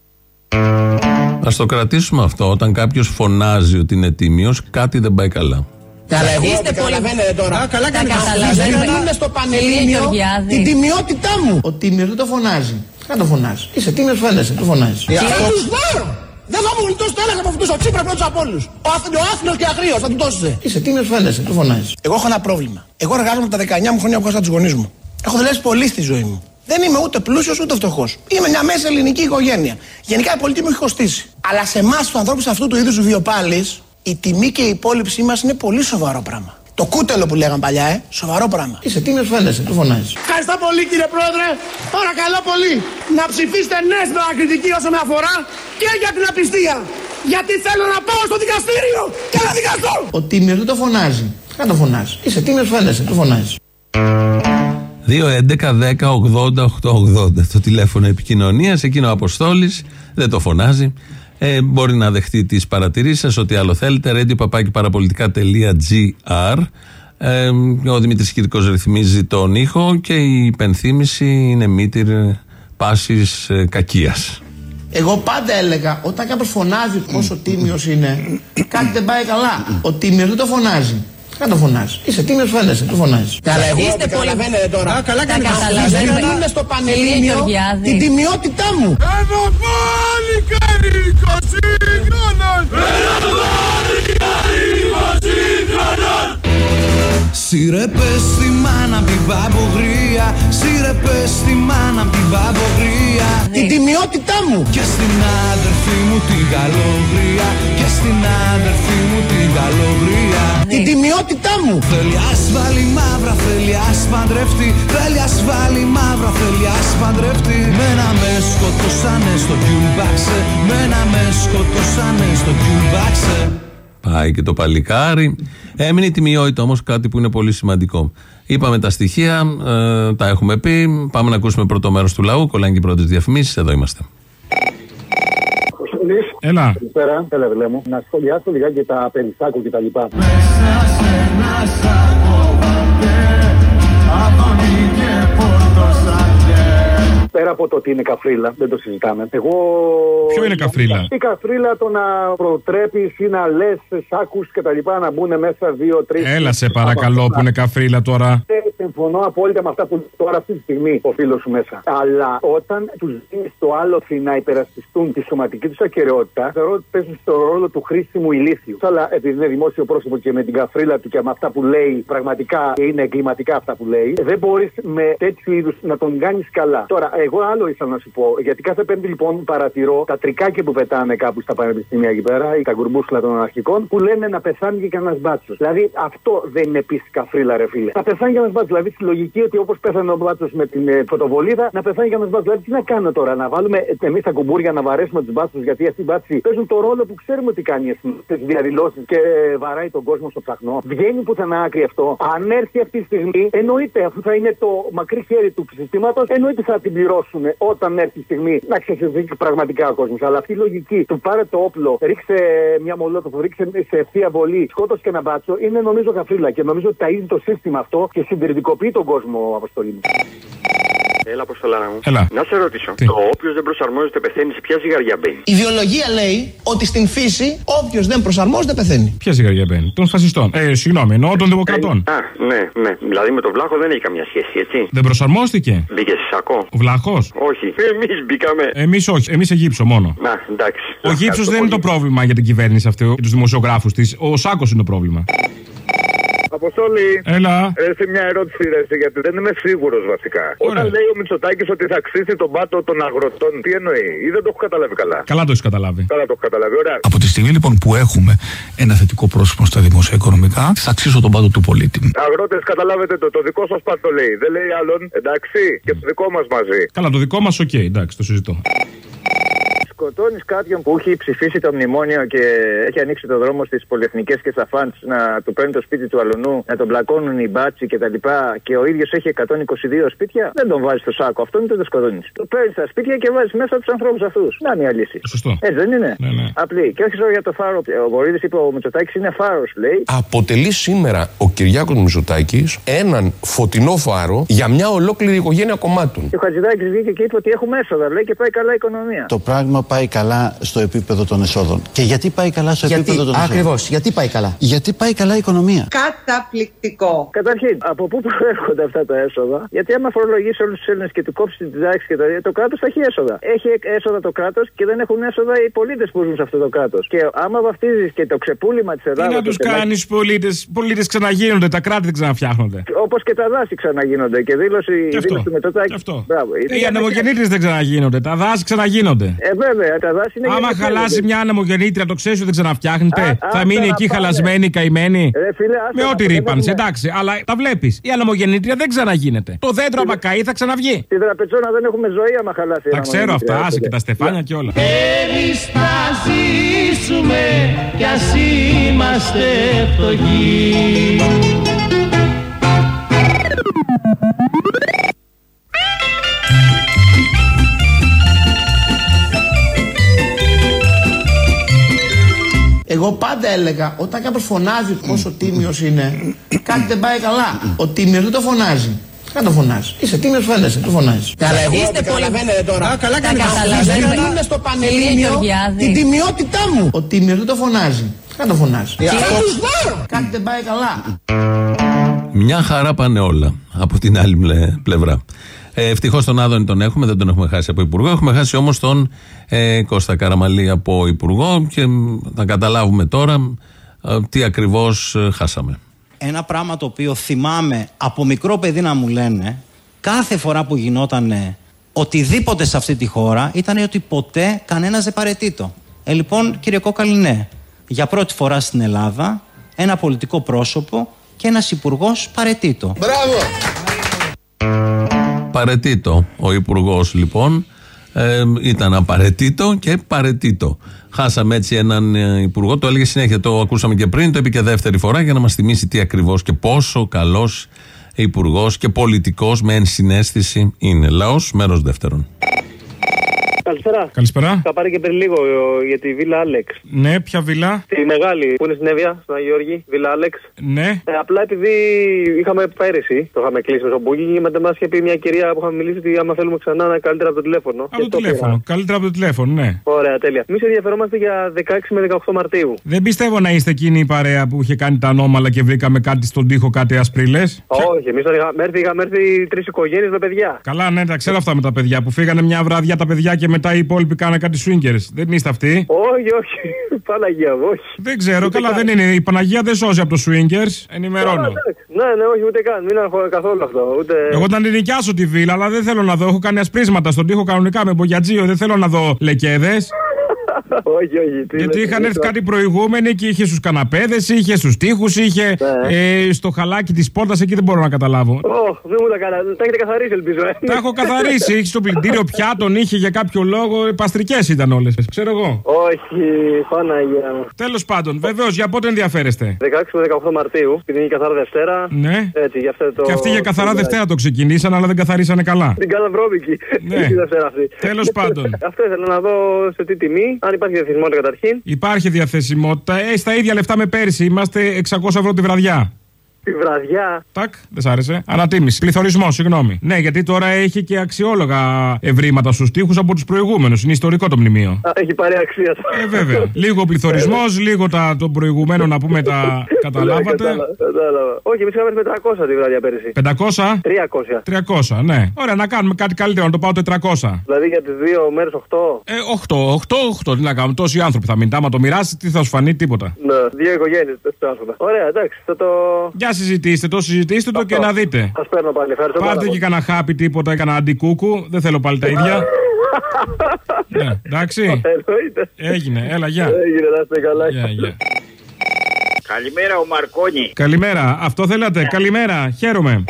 Α το κρατήσουμε αυτό. Όταν κάποιος φωνάζει ότι είναι τίμιος, κάτι δεν πάει καλά. Καλά, εγώ Είστε δεν πολύ- καταλαβαίνετε τώρα. Α, καλά Τα κάνετε. καταλαβαίνετε. Καταλαβαίνω. είναι στο Κύριε Πανελλήνιο Γεωργιάδη. την τιμιότητά μου. Ο τίμιος δεν το φωνάζει. Δεν το φωνάζει. Είσαι τίμιος φαίνεσαι, το φωνάζει. Θα τους δω! Δεν θα μου γλιτώσει το ένας από αυτούς, ο Τσίπρας πρώτος από όλους. Ο, αθ, ο άθλιος και αγρίος, θα του δώσεις. Είσαι τίμιος φαίνεσαι, το φωνάζει. Εγώ έχω ένα πρόβλημα. Εγώ εργάζομαι από τα 19 μου χρόνια που έχω στα τους γονείς μου. Έχω δουλέψει πολύ στη ζωή μου. Δεν είμαι ούτε πλούσιος ούτε φτωχός. Είμαι μια μέση ελληνική οικογένεια. Γενικά η πολιτική μου έχει κοστίσει. Αλλά σε εμάς τους ανθρώπους αυτού του είδους βιοπάλης, η τιμή και η υπόλοιψή μας είναι πολύ σοβαρό πράγμα. Το κούτελο που λέγαμε παλιά, ε, σοβαρό πράγμα. Είσαι τίμιος φαίνεσαι, το φωνάζεις. Ευχαριστώ πολύ κύριε Πρόεδρε. Παρακαλώ πολύ να ψηφίσετε ναι στην ανακριτική όσο με αφορά και για την απιστία. Γιατί θέλω να πάω στο δικαστήριο και να δικαστώ. Ο τίμιος δεν το φωνάζει. Δεν το φωνάζει. Είσαι τίμιος φαίνεσαι, το φωνάζεις. 2-11-10-80-8-80 το τηλέφωνο επικοινωνίας. Εκείνο ο Αποστόλης δεν το φωνάζει. Ε, μπορεί να δεχτεί τις παρατηρήσεις σας, ό,τι άλλο θέλετε. Radio παπάκι παραπολιτικά.gr. Ε, ο Δημήτρης Κυρικό ρυθμίζει τον ήχο και η υπενθύμηση είναι μήτηρ πάσης ε, κακίας. Εγώ πάντα έλεγα όταν κάποιος φωνάζει πόσο τίμιος είναι, κάτι δεν πάει καλά. Ο τίμιος δεν το φωνάζει. Δεν το φωνάζει. Είσαι τίμιος φαίνεσαι, το φωνάζει. Καλά, εγώ Είστε δεν πολύ- καταλαβαίνετε τώρα. Α, καλά Τα κάνετε. καταλαβαίνετε. Καταλαβαίνω. είναι στο Κύριε Πανελλήνιο Γεωργιάδη. την τιμιότητά μου. Ένα παλικάρι εικοσύγχρονος Ένα παλικάρι εικοσύγχρονος Σύρε πες στη μάνα απ' την παπογρία Σύρε πες στη μάνα απ' την παπογρία Την τιμιότητά μου. Και στην άδερφή μου την καλογρία Και στην άδερφή μου την καλογρία Την τιμιότητά μου. Θέλει ασφάλει μαύρα, θέλει ασπαντρευτεί Θέλει ασφάλει μαύρα, θέλει ασπαντρευτεί Μένα με σκοτώσανε στο κιουλμπάξε Μένα με σκοτώσανε στο κιουλμπάξε Πάει και το παλικάρι. Έμεινε η τιμιότητα όμως κάτι που είναι πολύ σημαντικό. Είπαμε τα στοιχεία, ε, τα έχουμε πει. Πάμε να ακούσουμε πρώτο μέρος του λαού. Κολλάνε και οι πρώτες διαφημίσεις. Εδώ είμαστε. Έλα. Καλησπέρα, έλα μου. Να σχολιάσω λιγάκι τα περιστάκου και τα λοιπά. Πέρα από το ότι είναι καφρίλα, δεν το συζητάμε. Εγώ. Ποιο είναι καφρίλα; Η καφρίλα το να προτρέπεις ή να λες σάκους και τα λοιπά να μπουν μέσα δύο-τρει. Έλα σε παρακαλώ που είναι καφρίλα τώρα. Ε, Συμφωνώ απόλυτα με αυτά που τώρα αυτή τη στιγμή ο φίλος σου μέσα. Αλλά όταν τους δίνεις το άλοθη να υπερασπιστούν τη σωματική τους ακαιρεότητα, θεωρώ ότι παίζουν στο ρόλο του χρήσιμου ηλίθιου. Αλλά επειδή είναι δημόσιο πρόσωπο και με την καφρίλα του και με αυτά που λέει, πραγματικά είναι εγκληματικά αυτά που λέει, δεν μπορείς με τέτοιου είδους να τον κάνεις καλά. Τώρα, εγώ άλλο ήθελα να σου πω, γιατί κάθε Πέμπτη λοιπόν παρατηρώ τα τρικάκια που πετάνε κάπου στα πανεπιστήμια εκεί πέρα ή τα γκουρμπούσουλα των αρχικών που λένε να πεθάνει και κανένας μπάτσος. Δηλαδή αυτό δεν είναι επίση καφρίλα, ρε φίλε. Να πεθάνει και ένα μπάτσος. Δηλαδή στη λογική ότι όπως πέθανε ο μπάτσος με την ε, φωτοβολίδα, να πεθάνει και ένα μπάτσος. Δηλαδή τι να κάνω τώρα, να βάλουμε εμείς τα κουμπούρια να βαρέσουμε τους μπάτσους γιατί αυτοί οι μπάτσοι παίζουν το ρόλο που ξέρουμε ότι κάνει στις διαδηλώσεις και βαράει τον κόσμο στο ψαχνό. Βγαίνει πουθενά άκρη αυτό. Αν έρθει αυτή τη στιγμή, εννοείται αφού θα είναι το μακρύ χέρι του συστήματος, εννοείται θα την πληρώσουν όταν έρθει η στιγμή να ξεφυγεί πραγματικά ο κόσμος. Αλλά αυτή η λογική του πάρε το όπλο, ρίξε μια μολότοφο, ρίξε σε ευθεία βολή, σκότωσε και ένα μπάτσο, είναι νομίζω καφρίλα και νομίζω ότι ταΐζει το σύστημα αυτό και συντηρητικοποιεί τον κόσμο, Αποστολή μου. Έλα, Αποστολάρα μου. Έλα. Να σε ρωτήσω. Το όποιος δεν προσαρμόζεται πεθαίνει, σε ποια ζυγαριά μπαίνει; Η βιολογία λέει ότι στην φύση όποιος δεν προσαρμόζεται πεθαίνει. Ποια ζυγαριά μπαίνει, των φασιστών. Ε, συγγνώμη, εννοώ των δημοκρατών. Α, ναι, ναι. Δηλαδή με τον βλάχο δεν έχει καμία σχέση, έτσι. Δεν προσαρμόστηκε; Μπήκε σε σακό. Ο βλάχος; Όχι. Εμείς μπήκαμε. Εμείς όχι, εμείς σε γύψο μόνο. Να, εντάξει. Ο γύψος δεν είναι το πρόβλημα για την κυβέρνηση αυτή και τους δημοσιογράφους της. Ο Σάκος είναι το πρόβλημα. Αποστόλη. Έλα. Έχω μια ερώτηση, ρε, γιατί δεν είμαι σίγουρος βασικά. Όταν λέει ο Μητσοτάκης ότι θα ξύσει τον πάτο των αγροτών, τι εννοεί, ή δεν το έχω καταλάβει καλά; Καλά το έχεις καταλάβει. Καλά το έχω καταλάβει, ωραία. Από τη στιγμή λοιπόν που έχουμε ένα θετικό πρόσημο στα δημόσια οικονομικά, θα ξύσω τον πάτο του πολίτη. Αγρότες, καταλάβετε το, το δικό σας πάτο λέει. Δεν λέει άλλον, εντάξει, και το δικό μας μαζί. Καλά, το δικό μας, οκ, εντάξει, το συζητώ. Σκοτώνεις κάποιον που έχει ψηφίσει το μνημόνιο και έχει ανοίξει το δρόμο στις πολυεθνικές και στα φαντς να του παίρνει το σπίτι του αλουνού, να τον πλακώνουν οι μπάτσι κτλ. Και, και ο ίδιος έχει 122 σπίτια, δεν τον βάζεις στο σάκο. Αυτό είναι το σκοτώνεις. Το παίρνεις στα σπίτια και βάζεις μέσα τους ανθρώπους αυτούς. Να μια λύση. Σωστό. Έτσι δεν είναι. Ναι, ναι. Απλή. Και όχι για το φάρο. Ο Βορύδη είπε ο Μητσοτάκης είναι φάρος, λέει. Αποτελεί σήμερα ο Κυριάκος Μητσοτάκης έναν φωτεινό φάρο για μια ολόκληρη οικογένεια κομμάτων. Και ο Χατζηδάκης βγήκε και είπε ότι έχουμε έσοδα, λέει και πάει καλά η οικονομία. Το πράγμα πάει καλά στο επίπεδο των εσόδων. Και γιατί πάει καλά στο Γιατί, επίπεδο των εσόδων; ακριβώς, γιατί πάει καλά; Γιατί πάει καλά η οικονομία; Καταπληκτικό. Καταρχήν, από πού προέρχονται αυτά τα έσοδα; Γιατί άμα φορολογήσει όλους τους Έλληνες και του κόψει την τάξη και τα ίδια, το κράτος θα έχει έσοδα. Έχει έσοδα το κράτος και δεν έχουν έσοδα οι πολίτες που ζουν σε αυτό το κράτος. Και άμα βαφτίζεις και το ξεπούλημα της Τι Ελλάδα. να τους κάνεις του πολίτες; πολίτες ξαναγίνονται, τα κράτη δεν ξαναφτιάχνονται. Όπως και τα δάση ξαναγίνονται. Και δήλωση, η δήλωση του Μετσοτάκη. Αυτό. Μπράβο. Οι ανεμογεννήτρε δεν ξαναγίνονται, τα δάση ξαναγίνονται. Ε, βέβαια, τα δάση είναι. Άμα για να χαλάσει θέλετε. μια ανεμογεννήτρια, το ξέρεις ότι δεν ξαναφτιάχνεται; Α, θα α, μείνει τα εκεί να πάνε. χαλασμένη, καημένη; Ρε φίλε, άσε Με να ό,τι πάνε, ρήπανση, δεν είναι. εντάξει. Αλλά τα βλέπεις. Η ανεμογεννήτρια δεν ξαναγίνεται. Το δέντρο, άμα καεί, θα ξαναβγεί. Στην τραπεζόνα δεν έχουμε ζωή άμα χαλάσει. Τα ένα ξέρω μονίμητρο, αυτά, άσε άσε. και τα στεφάνια και όλα. Εμείς θα ζήσουμε κι ας είμαστε φτωχοί Εγώ πάντα έλεγα, όταν κάποιος φωνάζει πόσο τίμιος είναι, κάτι δεν πάει καλά. Ο τίμιος δεν το φωνάζει. Δεν το φωνάζει. Είσαι τίμιος, φαίνεσαι, το φωνάζει. Καλά, εγώ Είστε δεν πολύ- καταλαβαίνετε τώρα. Α, καλά Τα κάνετε. καταλαβαίνετε. Είστε- Είναι στο Κύριε πανελλήνιο Γεωργιάδη. την τιμιότητά μου. Ο τίμιος δεν το φωνάζει. Δεν το φωνάζει. Τι- Αυτό- Κάτι δεν πάει καλά. Μια χαρά πάνε όλα από την άλλη πλε- πλευρά. Ε, Ευτυχώς τον Άδωνη τον έχουμε, δεν τον έχουμε χάσει από υπουργό. Έχουμε χάσει όμως τον ε, Κώστα Καραμαλή από υπουργό και μ, θα καταλάβουμε τώρα ε, τι ακριβώς χάσαμε. Ένα πράγμα το οποίο θυμάμαι από μικρό παιδί να μου λένε κάθε φορά που γινόταν οτιδήποτε σε αυτή τη χώρα ήταν ότι ποτέ κανένας δεν παρετήτω. Ε, λοιπόν, κύριε Κόκαλη, ναι. Για πρώτη φορά στην Ελλάδα ένα πολιτικό πρόσωπο και ένας υπουργός παρετήτω. Μπράβο! Παρετήτο. Ο υπουργός λοιπόν ε, ήταν απαραίτητο και παρετήτο. Χάσαμε έτσι έναν ε, υπουργό, το έλεγε συνέχεια, το ακούσαμε και πριν, το είπε και δεύτερη φορά για να μας θυμίσει τι ακριβώς και πόσο καλός υπουργός και πολιτικός με ενσυναίσθηση είναι. Λαός, μέρος δεύτερον. Καλησπέρα. Καλησπέρα. Θα πάρει και πριν λίγο ε, για τη Βίλα Άλεξ. Ναι, ποια βίλα; Τη μεγάλη που είναι στην Εύβοια, στον Αγιο Γιώργη, Βίλα Άλεξ. Ναι. Ε, απλά επειδή είχαμε πέρυσι, το είχαμε κλείσει με τον Booking και μετά μα είχε πει μια κυρία που είχαμε μιλήσει ότι άμα θέλουμε ξανά να καλύτερα από το τηλέφωνο. Από το τηλέφωνο. Καλύτερα από το τηλέφωνο, ναι. Ωραία, τέλεια. Εμείς ενδιαφερόμαστε για 16 με 18 Μαρτίου. Δεν πιστεύω να είστε εκείνη η παρέα που είχε κάνει τα ανώμαλα και βρήκαμε κάτι στον τοίχο, κάτι ασπρίλες. Όχι, εμείς είχαμε έρθει, είχαμε έρθει τρεις οικογένειες με παιδιά. Καλά, ναι, τα ξέρω αυτά με τα παιδιά που φύγανε μια βραδιά τα παιδιά και μετά οι υπόλοιποι κάνανε κάτι swingers. Δεν είστε αυτοί. Όχι, όχι. Παναγία μου, όχι. Δεν ξέρω, καλά δεν είναι. Η Παναγία δεν σώζει από το swingers. Ενημερώνω. Ναι, ναι, όχι, ούτε καν. Μην αγχώνε καθόλου αυτό. Ούτε... Εγώ όταν την νοικιάσω τη βίλα, αλλά δεν θέλω να δω. Έχω κάνει ασπρίσματα στον τοίχο κανονικά με μπογιατζίο. Δεν θέλω να δω λεκέδες. όχι, όχι. τι Γιατί λέτε, είχαν τι έρθει λέτε. κάτι προηγούμενοι και είχε στους καναπέδες, είχε στους τοίχους, είχε Ναι. ε, στο χαλάκι της πόρτας. Εκεί δεν μπορώ να καταλάβω. Ωχ, δεν μου τα κάνα. Τα έχετε καθαρίσει, ελπίζω. ε. Τα έχω καθαρίσει. Είχε στο πλυντήριο πιάτων, είχε για κάποιο λόγο. Παστρικές ήταν όλες. Ξέρω εγώ. Όχι, Παναγία μου. Τέλος πάντων, βεβαίως, για πότε ενδιαφέρεστε; 16 με 18 Μαρτίου, επειδή είναι καθαρά Δευτέρα. Ναι. Έτσι, για αυτό το. Και αυτοί για καθαρά Δευτέρα το ξεκινήσαν, αλλά δεν καθαρίσανε καλά. Την καλαβρόμικη. Ναι. Τη Δευτέρα αυτή. Τέλος πάντων. Αυτό ήθελα να δω σε τι τιμή, αν υπάρχει διαθεσιμότητα καταρχήν. Υπάρχει διαθεσιμότητα. Ε, στα ίδια λεφτά με πέρσι. Είμαστε 600 ευρώ τη βραδιά. Τη βραδιά. Τάκ, δεν σ' άρεσε. Ανατίμηση. Πληθωρισμός, συγγνώμη. Ναι, γιατί τώρα έχει και αξιόλογα ευρήματα στους τοίχου από τους προηγούμενους. Είναι ιστορικό το μνημείο. Α, Έχει πάρει αξία. Ε, βέβαια. λίγο πληθωρισμός, λίγο τα, των προηγουμένων να πούμε τα καταλάβατε. Κατάλαβα, κατάλαβα. Όχι, εμείς είχαμε έρθει με 300 τη βραδιά πέρυσι. 500? 300. 300, ναι. Ωραία, να κάνουμε κάτι καλύτερο, να το πάω 400. Δηλαδή για τις δύο μέρες 8. Ε, 8, 8, 8, τι να κάνουμε. Τόσοι άνθρωποι θα μείνουν. Άμα το μοιράσει, τι θα σου φανεί, τίποτα. Ναι, δύο οικογένειες. Ωραία, εντάξει. Θα το. Για συζητήστε το, συζητήστε το και να δείτε. Σας παίρνω πάλι. Ευχαριστώ πάρα Πάρτε πολύ. και κανένα χάπι, τίποτα, κανένα αντικούκου. Δεν θέλω πάλι τα ίδια. ναι, εντάξει. Εννοείται. Έγινε, έλα, γεια. Έγινε, να είστε καλά. Γεια, γεια. Καλημέρα, ο Μαρκόνι. Καλημέρα, αυτό θέλατε. Καλημέρα, χαίρομαι.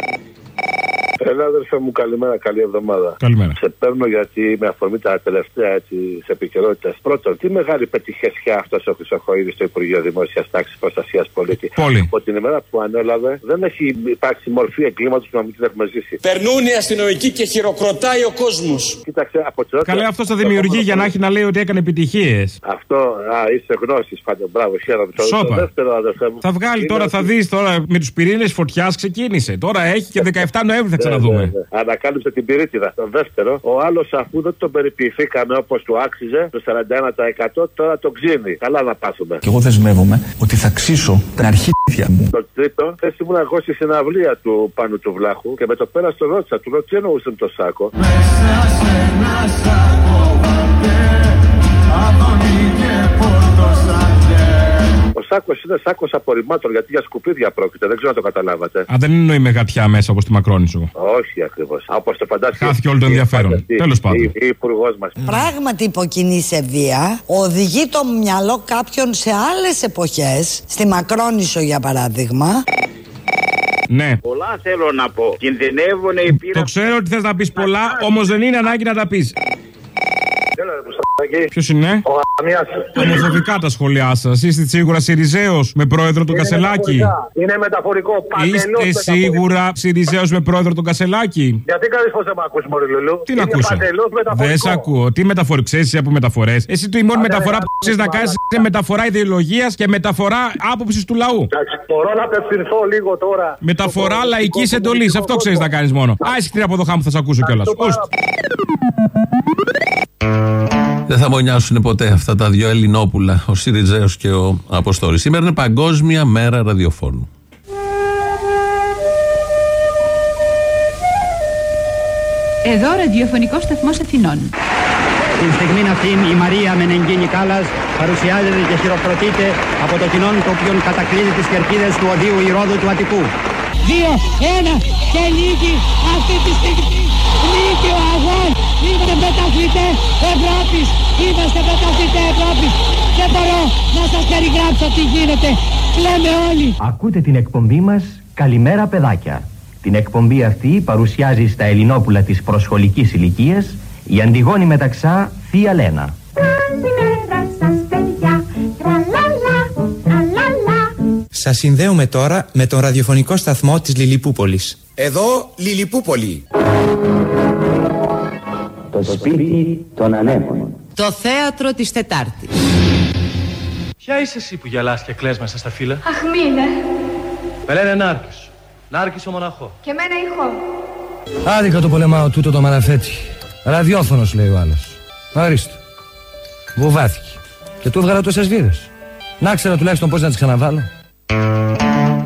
Έλα, αδερφέ μου, καλημέρα, καλή εβδομάδα. Καλημέρα. Σε παίρνω γιατί με αφορμή τα τελευταία έτσι, επικαιρότητα. Πρώτον, τι μεγάλη πετυχεσιά αυτός ο Χρυσοχοίδης στο Υπουργείο Δημόσιας Τάξης Προστασίας Πολίτη. Πολύ. Από την ημέρα που ανέλαβε δεν έχει υπάρξει μορφή εγκλήματος που να μην την έχουμε ζήσει. Περνούν οι αστυνομικοί και χειροκροτάει ο κόσμος. Κοίταξε από την Καλέ, αυτό θα δημιουργεί για να έχει να λέει ότι έκανε επιτυχίες. Αυτό, α, είσαι γνώσης πάντων. Μπράβο, χαίρομαι. Το- Σόπα. Το δεύτερο, αδερφέ μου. Θα βγάλει είναι τώρα, ότι- θα δεις τώρα με τους πυρήνες φωτιάς ξεκίνησε. Τώρα έχει και 17 Νοέμβρη θα Ναι, ξαναδούμε. ναι, ναι. Ανακάλυψε την πυρίτιδα. Το δεύτερο, ο άλλος αφού δεν τον περιποιηθήκαμε όπως του άξιζε, το 41% τώρα το ξύνει. Καλά να πάθουμε. Και εγώ δεσμεύομαι ότι θα ξύσω την αρχίδια μου. Το τρίτο, χθε ήμουν εγώ στη συναυλία του πάνω του Βλάχου και με το πέρα στο ρώτησα. Του λέω τι εννοούσαν το σάκο; Ο σάκος είναι σάκος απορριμμάτων γιατί για σκουπίδια πρόκειται. Δεν ξέρω αν το καταλάβατε. Α, δεν εννοεί μεγατιά μέσα όπως τη Μακρόνισο. Όχι ακριβώς. Όπως το φαντάστηκε. Χάθηκε όλο το ενδιαφέρον. Τέλος πάντων. Η, η υπουργός μας. Πράγματι υποκινεί σε βία, οδηγεί το μυαλό κάποιον σε άλλες εποχές, στη Μακρόνισο για παράδειγμα. Ναι. Πολλά θέλω να πω. Κινδυνεύουν οι πύρα. Το ξέρω ότι θες να πεις πολλά, όμως δεν είναι ανάγκη να τα πεις. Ποιος είναι; Ο Γαμίας. Ομοφοβικά τα σχόλιά σας. Είστε σίγουρα Σιριζέος με πρόεδρο τον Κασελάκη; Είναι μεταφορικό. Παντελώς Είστε μεταφορικό. σίγουρα Σιριζέος με πρόεδρο τον Κασελάκη; Γιατί κάνει πω δεν με ακούς Μωρή Λουλού; Τι να Είναι ακούσω; παντελώς μεταφορικό. Δεν σε ακούω. Τι μεταφορά, ξέρεις εσύ από μεταφορές; Εσύ το η μόνη μεταφορά που ξέρεις να κάνεις είναι μεταφορά ιδεολογίας και μεταφορά άποψης του λαού. Εντάξει, μπορώ να απευθυνθώ λίγο τώρα. Μεταφορά λαϊκής εντολής. Αυτό ξέρεις να κάνεις μόνο. Άσε την από εδώ χάμου θα σε ακούσω κιόλας. Δεν θα μονιάσουν ποτέ αυτά τα δύο Ελληνόπουλα, ο Σιριζέος και ο Αποστόλης. Σήμερα είναι Παγκόσμια Μέρα Ραδιοφώνου. Εδώ ραδιοφωνικός σταθμός Αθηνών. Την στιγμή αυτή η Μαρία Μενεγκίνη Κάλλας παρουσιάζεται και χειροκροτείται από το κοινό το οποίο κατακλείζει τις κερκίδες του οδείου Ηρόδου του Αττικού. 2-1 και λίγη αυτή τη στιγμή. Νίκη ο αγών. Είμαστε πρωταθλητές Ευρώπης. Είμαστε πρωταθλητές Ευρώπης. Δεν μπορώ να σας περιγράψω τι γίνεται. Κλαίμε όλοι. Ακούτε την εκπομπή μας Καλημέρα παιδάκια. Την εκπομπή αυτή παρουσιάζει στα Ελληνόπουλα της προσχολικής ηλικίας η Αντιγόνη Μεταξά Θεία Λένα. Καλημέρα σας τραλάλα. Σας συνδέουμε τώρα με τον ραδιοφωνικό σταθμό της Λιλιπούπολης. Εδώ Λιλιπούπολη. Το σπίτι των ανέμων. Το θέατρο της Τετάρτης. Ποια είσαι εσύ που γελάς και κλαις μέσα στα φύλλα; Αχ μήνε. Με λένε Νάρκης. Νάρκης ο μοναχός. Και μένα ηχό. Άδικα το πολεμάω τούτο το μαραφέτη. Ραδιόφωνος λέει ο άλλος. Ορίστε. Βουβάθηκε. Και του έβγαλα τόσες βίδες. Να ξέρω τουλάχιστον πώς να τις ξαναβάλω.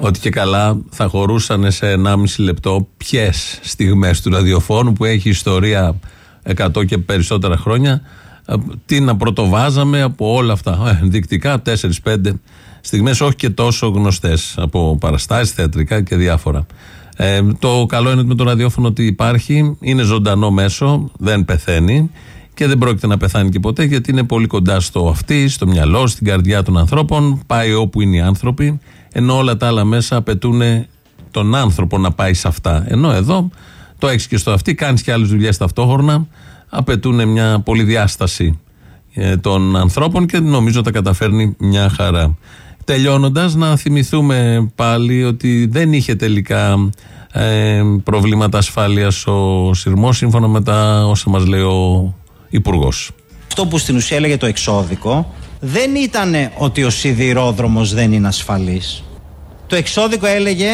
Ότι και καλά θα χωρούσαν σε 1,5 λεπτό ποιες στιγμές του ραδιοφώνου που έχει ιστορία 100 και περισσότερα χρόνια. ε, Τι να πρωτοβάζαμε από όλα αυτά. Ε, ενδεικτικά 4-5 στιγμές, όχι και τόσο γνωστές από παραστάσεις, θεατρικά και διάφορα. Ε, το καλό είναι με το ραδιόφωνο ότι υπάρχει, είναι ζωντανό μέσο, δεν πεθαίνει και δεν πρόκειται να πεθάνει και ποτέ γιατί είναι πολύ κοντά στο αυτή, στο μυαλό, στην καρδιά των ανθρώπων, πάει όπου είναι οι άνθρωποι, ενώ όλα τα άλλα μέσα απαιτούν τον άνθρωπο να πάει σε αυτά. Ενώ εδώ το έχεις και στο αυτή, κάνεις και άλλες δουλειές ταυτόχρονα, απαιτούν μια πολυδιάσταση ε, των ανθρώπων και νομίζω τα καταφέρνει μια χαρά. Τελειώνοντας, να θυμηθούμε πάλι ότι δεν είχε τελικά ε, προβλήματα ασφάλειας ο σειρμός σύμφωνα με τα όσα μας λέει ο Υπουργός. Αυτό που στην ουσία έλεγε το εξώδικο δεν ήταν ότι ο σιδηρόδρομος δεν είναι ασφαλής. Το εξώδικο έλεγε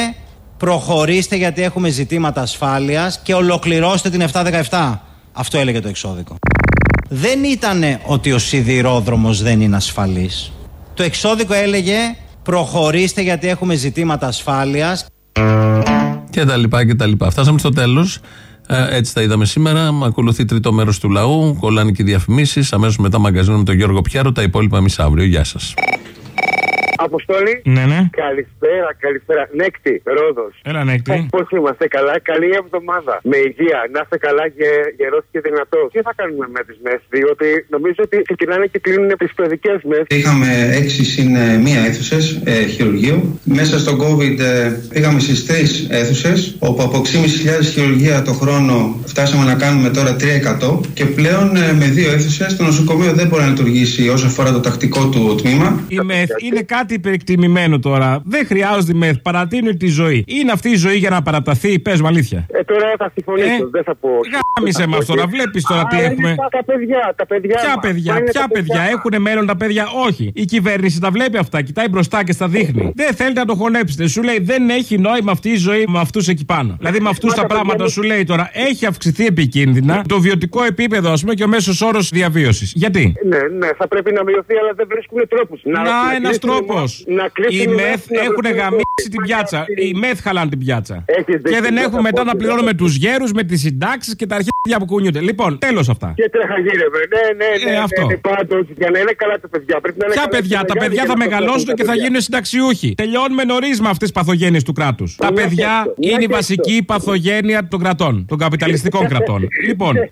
προχωρήστε γιατί έχουμε ζητήματα ασφάλειας και ολοκληρώστε την 717. Αυτό έλεγε το εξώδικο. Δεν ήταν ότι ο σιδηρόδρομος δεν είναι ασφαλής. Το εξώδικο έλεγε προχωρήστε γιατί έχουμε ζητήματα ασφάλειας. Και τα λοιπά και τα λοιπά. Φτάσαμε στο τέλος. Έτσι τα είδαμε σήμερα. Μ' Ακολουθεί τρίτο μέρος του λαού. Κολλάνε και διαφημίσεις. Αμέσως μετά μαγκαζίνο με τον Γιώργο Πιάρο. Τα υπόλοιπα εμείς αύριο. Γεια σας. Αποστόλη. Ναι, ναι. Καλησπέρα, καλησπέρα. Νέκτη, Ρόδος. Έλα, Νέκτη. Πώ είμαστε, καλά. Καλή εβδομάδα. Με υγεία, να είστε καλά και γερός και δυνατός. Τι θα κάνουμε με τις μεθ, διότι νομίζω ότι ξεκινάνε και κλείνουν τις παιδικές μεθ. Είχαμε έξι συν ε, μία αίθουσες ε, χειρουργείου. Μέσα στο COVID ε, πήγαμε στις τρεις αίθουσες, όπου από 6.500 χειρουργία το χρόνο φτάσαμε να κάνουμε τώρα 3% και πλέον ε, με δύο αίθουσες το νοσοκομείο δεν μπορεί να λειτουργήσει όσο αφορά το τακτικό του τμήμα. Η μεθ είναι κάτι υπερεκτιμημένο τώρα. Δεν χρειάζεται η μεθ. Παρατείνει τη ζωή. Είναι αυτή η ζωή για να παραταθεί. Πες μου αλήθεια. Ε, τώρα θα συμφωνήσω, Ε, δεν θα πω. Γάμισε μας τώρα. Βλέπεις τώρα τι Α, έχουμε. είναι Τα παιδιά, τα παιδιά. Ποια μας. Μα παιδιά, είναι ποια τα παιδιά, έχουν μέλλον τα παιδιά, όχι. Η κυβέρνηση τα βλέπει αυτά, κοιτάει μπροστά και στα δείχνει. Δεν θέλετε να το χωνέψετε. Σου λέει δεν έχει νόημα αυτή η ζωή με αυτούς εκεί πάνω. Δηλαδή με αυτούς Μα τα τα πράγματα παιδιά σου λέει τώρα έχει αυξηθεί επικίνδυνα το βιωτικό επίπεδο, ας πούμε, και ο μέσος όρος διαβίωσης. Γιατί; Ναι, ναι, θα πρέπει να μειωθεί, αλλά δεν βρίσκουν τρόπους. Να, ένας τρόπος. Οι μεθ έχουν γαμίσει την πιάτσα. Οι μεθ χαλάνε την πιάτσα. Έχεις Και δίκιο, δεν δεν έχουμε θα μετά πω να τι πληρώνουμε λέω. τους γέρους με τις συντάξεις και τα αρχίδια που κουνιούνται. Λοιπόν, τέλος αυτά. Και τρέχαγύρευε. Ναι, ναι, ναι. Ε, ναι, αυτό. ναι, πάντως, για να είναι καλά τα παιδιά. Πρέπει να είναι Ποια καλά παιδιά, και τα παιδιά για θα να το μεγαλώσουν φτιάξουν και τα θα παιδιά. γίνουν συνταξιούχοι. Τελειώνουμε νωρίς με αυτές τις παθογένειες του κράτους. Τα Μια παιδιά και αυτό, μια είναι η και βασική αυτό. παθογένεια των κρατών, των καπιταλιστικών κρατών. Λοιπόν, Ε,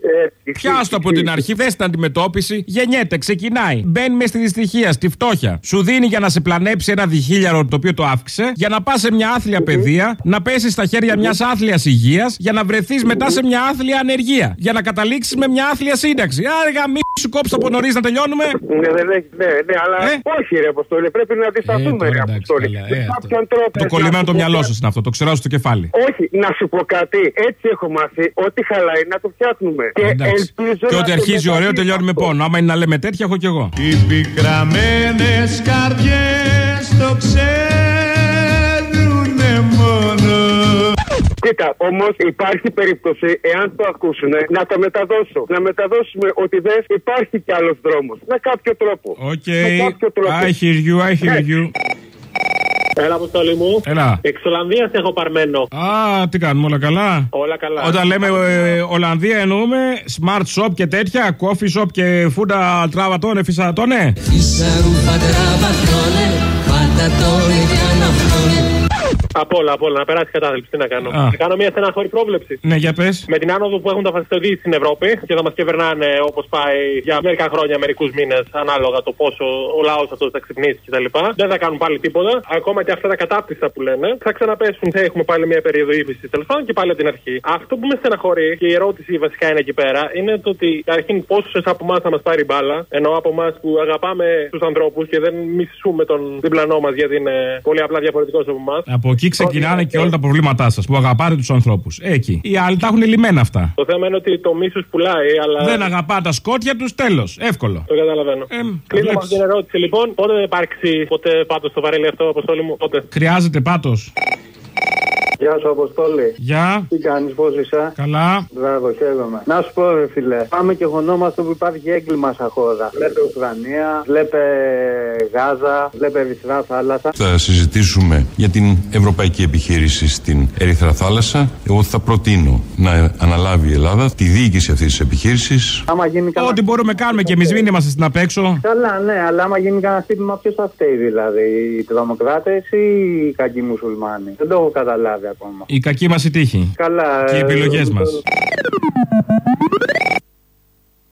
πιάστο από την αρχή, δες την αντιμετώπιση, γεννιέται, ξεκινάει. Μπαίνεις μες στη δυστυχία, στη φτώχεια. Σου δίνει για να σε πλανέψει ένα διχίλιαρο το οποίο το αύξησε, για να πας σε μια άθλια παιδεία, να πέσεις στα χέρια μιας άθλιας υγείας, για να βρεθείς μετά σε μια άθλια ανεργία. Για να καταλήξεις με μια άθλια σύνταξη. Άργα, μη σου κόψω από νωρίς να τελειώνουμε. Ναι, δεν έχει, ναι, ναι, αλλά Ε; όχι ρε Αποστόλη, πρέπει να αντισταθούμε ρε Αποστόλη. Με κάποιον τρόπο. Το κολλημένο το μυαλό σα είναι αυτό, το ξέρω στο κεφάλι. Όχι, να σου πω κάτι. Έτσι έχω μάθει. Ό,τι χαλάει να το φτιάχνουμε. Και Εντάξει. ελπίζω Και να ό,τι το αρχίζει ωραίο μεταφέρει τελειώνει με αυτό. πόνο. Άμα είναι να λέμε τέτοια, έχω κι εγώ. Οι πικραμένες καρδιές το ξέρουνε μόνο Κοίτα, όμως υπάρχει περίπτωση, εάν το ακούσουν, να το μεταδώσω. Να μεταδώσουμε ότι δεν υπάρχει κι άλλος δρόμος. Με κάποιο τρόπο. Οκ. Με κάποιο τρόπο. I hear you, I hear Ναι. you. Έλα, αποστολή μου. Έλα. Εξ Ολλανδία έχω παρμένο. Α, τι κάνουμε, όλα καλά; Όλα καλά. Όταν λέμε ε, Ολλανδία εννοούμε smart shop και τέτοια, coffee shop και φούντα τραβατώνε, φυσατώνε δυνατόν ήταν αυτό από όλα, από όλα. Να περάσει η κατάθλιψη. Τι να κάνω. Α. Να κάνω μια στεναχώρη πρόβλεψη. Ναι, για πες. Με την άνοδο που έχουν τα φασιστοδεί στην Ευρώπη και θα μας κυβερνάνε όπως πάει για μερικά χρόνια, μερικούς μήνες, ανάλογα το πόσο ο λαός αυτός θα ξυπνήσει κτλ. Δεν θα κάνουν πάλι τίποτα. Ακόμα και αυτά τα κατάπτυστα που λένε θα ξαναπέσουν. Θα έχουμε πάλι μια περίοδο ύφεση τέλος πάντων και πάλι από την αρχή. Αυτό που με στεναχωρεί και η ερώτηση βασικά είναι εκεί πέρα είναι το ότι καταρχήν πόσου από εμάς θα μας πάρει μπάλα. Ενώ από εμάς που αγαπάμε τους ανθρώπους και δεν μισούμε τον διπλανό μας γιατί είναι πολύ απλά διαφορετικός από εμάς. Από εκεί ξεκινάνε και όλα τα προβλήματά σας που αγαπάτε τους ανθρώπους. Εκεί. Οι άλλοι τα έχουν λυμμένα αυτά. Το θέμα είναι ότι το μίσος πουλάει, αλλά. Δεν αγαπά τα σκότια τους, τέλος. Εύκολο. Το καταλαβαίνω. Ε, Κλείνω με αυτή την ερώτηση λοιπόν. Πότε θα υπάρξει ποτέ πάντω στο βαρέλι αυτό, αποστόλη μου; Πότε; Χρειάζεται πάτος. Γεια σου, Αποστόλη. Γεια. Τι κάνεις, πώς είσαι; Καλά. Μπράβο, χαίρομαι. Να σου πω, ρε φιλέ. Πάμε και χωνόμαστε που υπάρχει έγκλημα σαν χώρα. Βλέπε Ουκρανία, βλέπε Γάζα, βλέπε Ερυθρά θάλασσα. Θα συζητήσουμε για την ευρωπαϊκή επιχείρηση στην Ερυθρά Θάλασσα. Εγώ θα προτείνω να αναλάβει η Ελλάδα τη διοίκηση αυτής της επιχείρησης. Άμα γίνει κανένα. Ό,τι μπορούμε κάνουμε και εμείς μην είμαστε στην απέξω. Καλά, ναι, αλλά άμα γίνει κανένα χτύπημα, ποιος θα φταίει δηλαδή. Οι τρομοκράτες ή οι κακοί μουσουλμάνοι; Δεν το έχω καταλάβει η κακή μας η τύχη. Και οι επιλογές μας.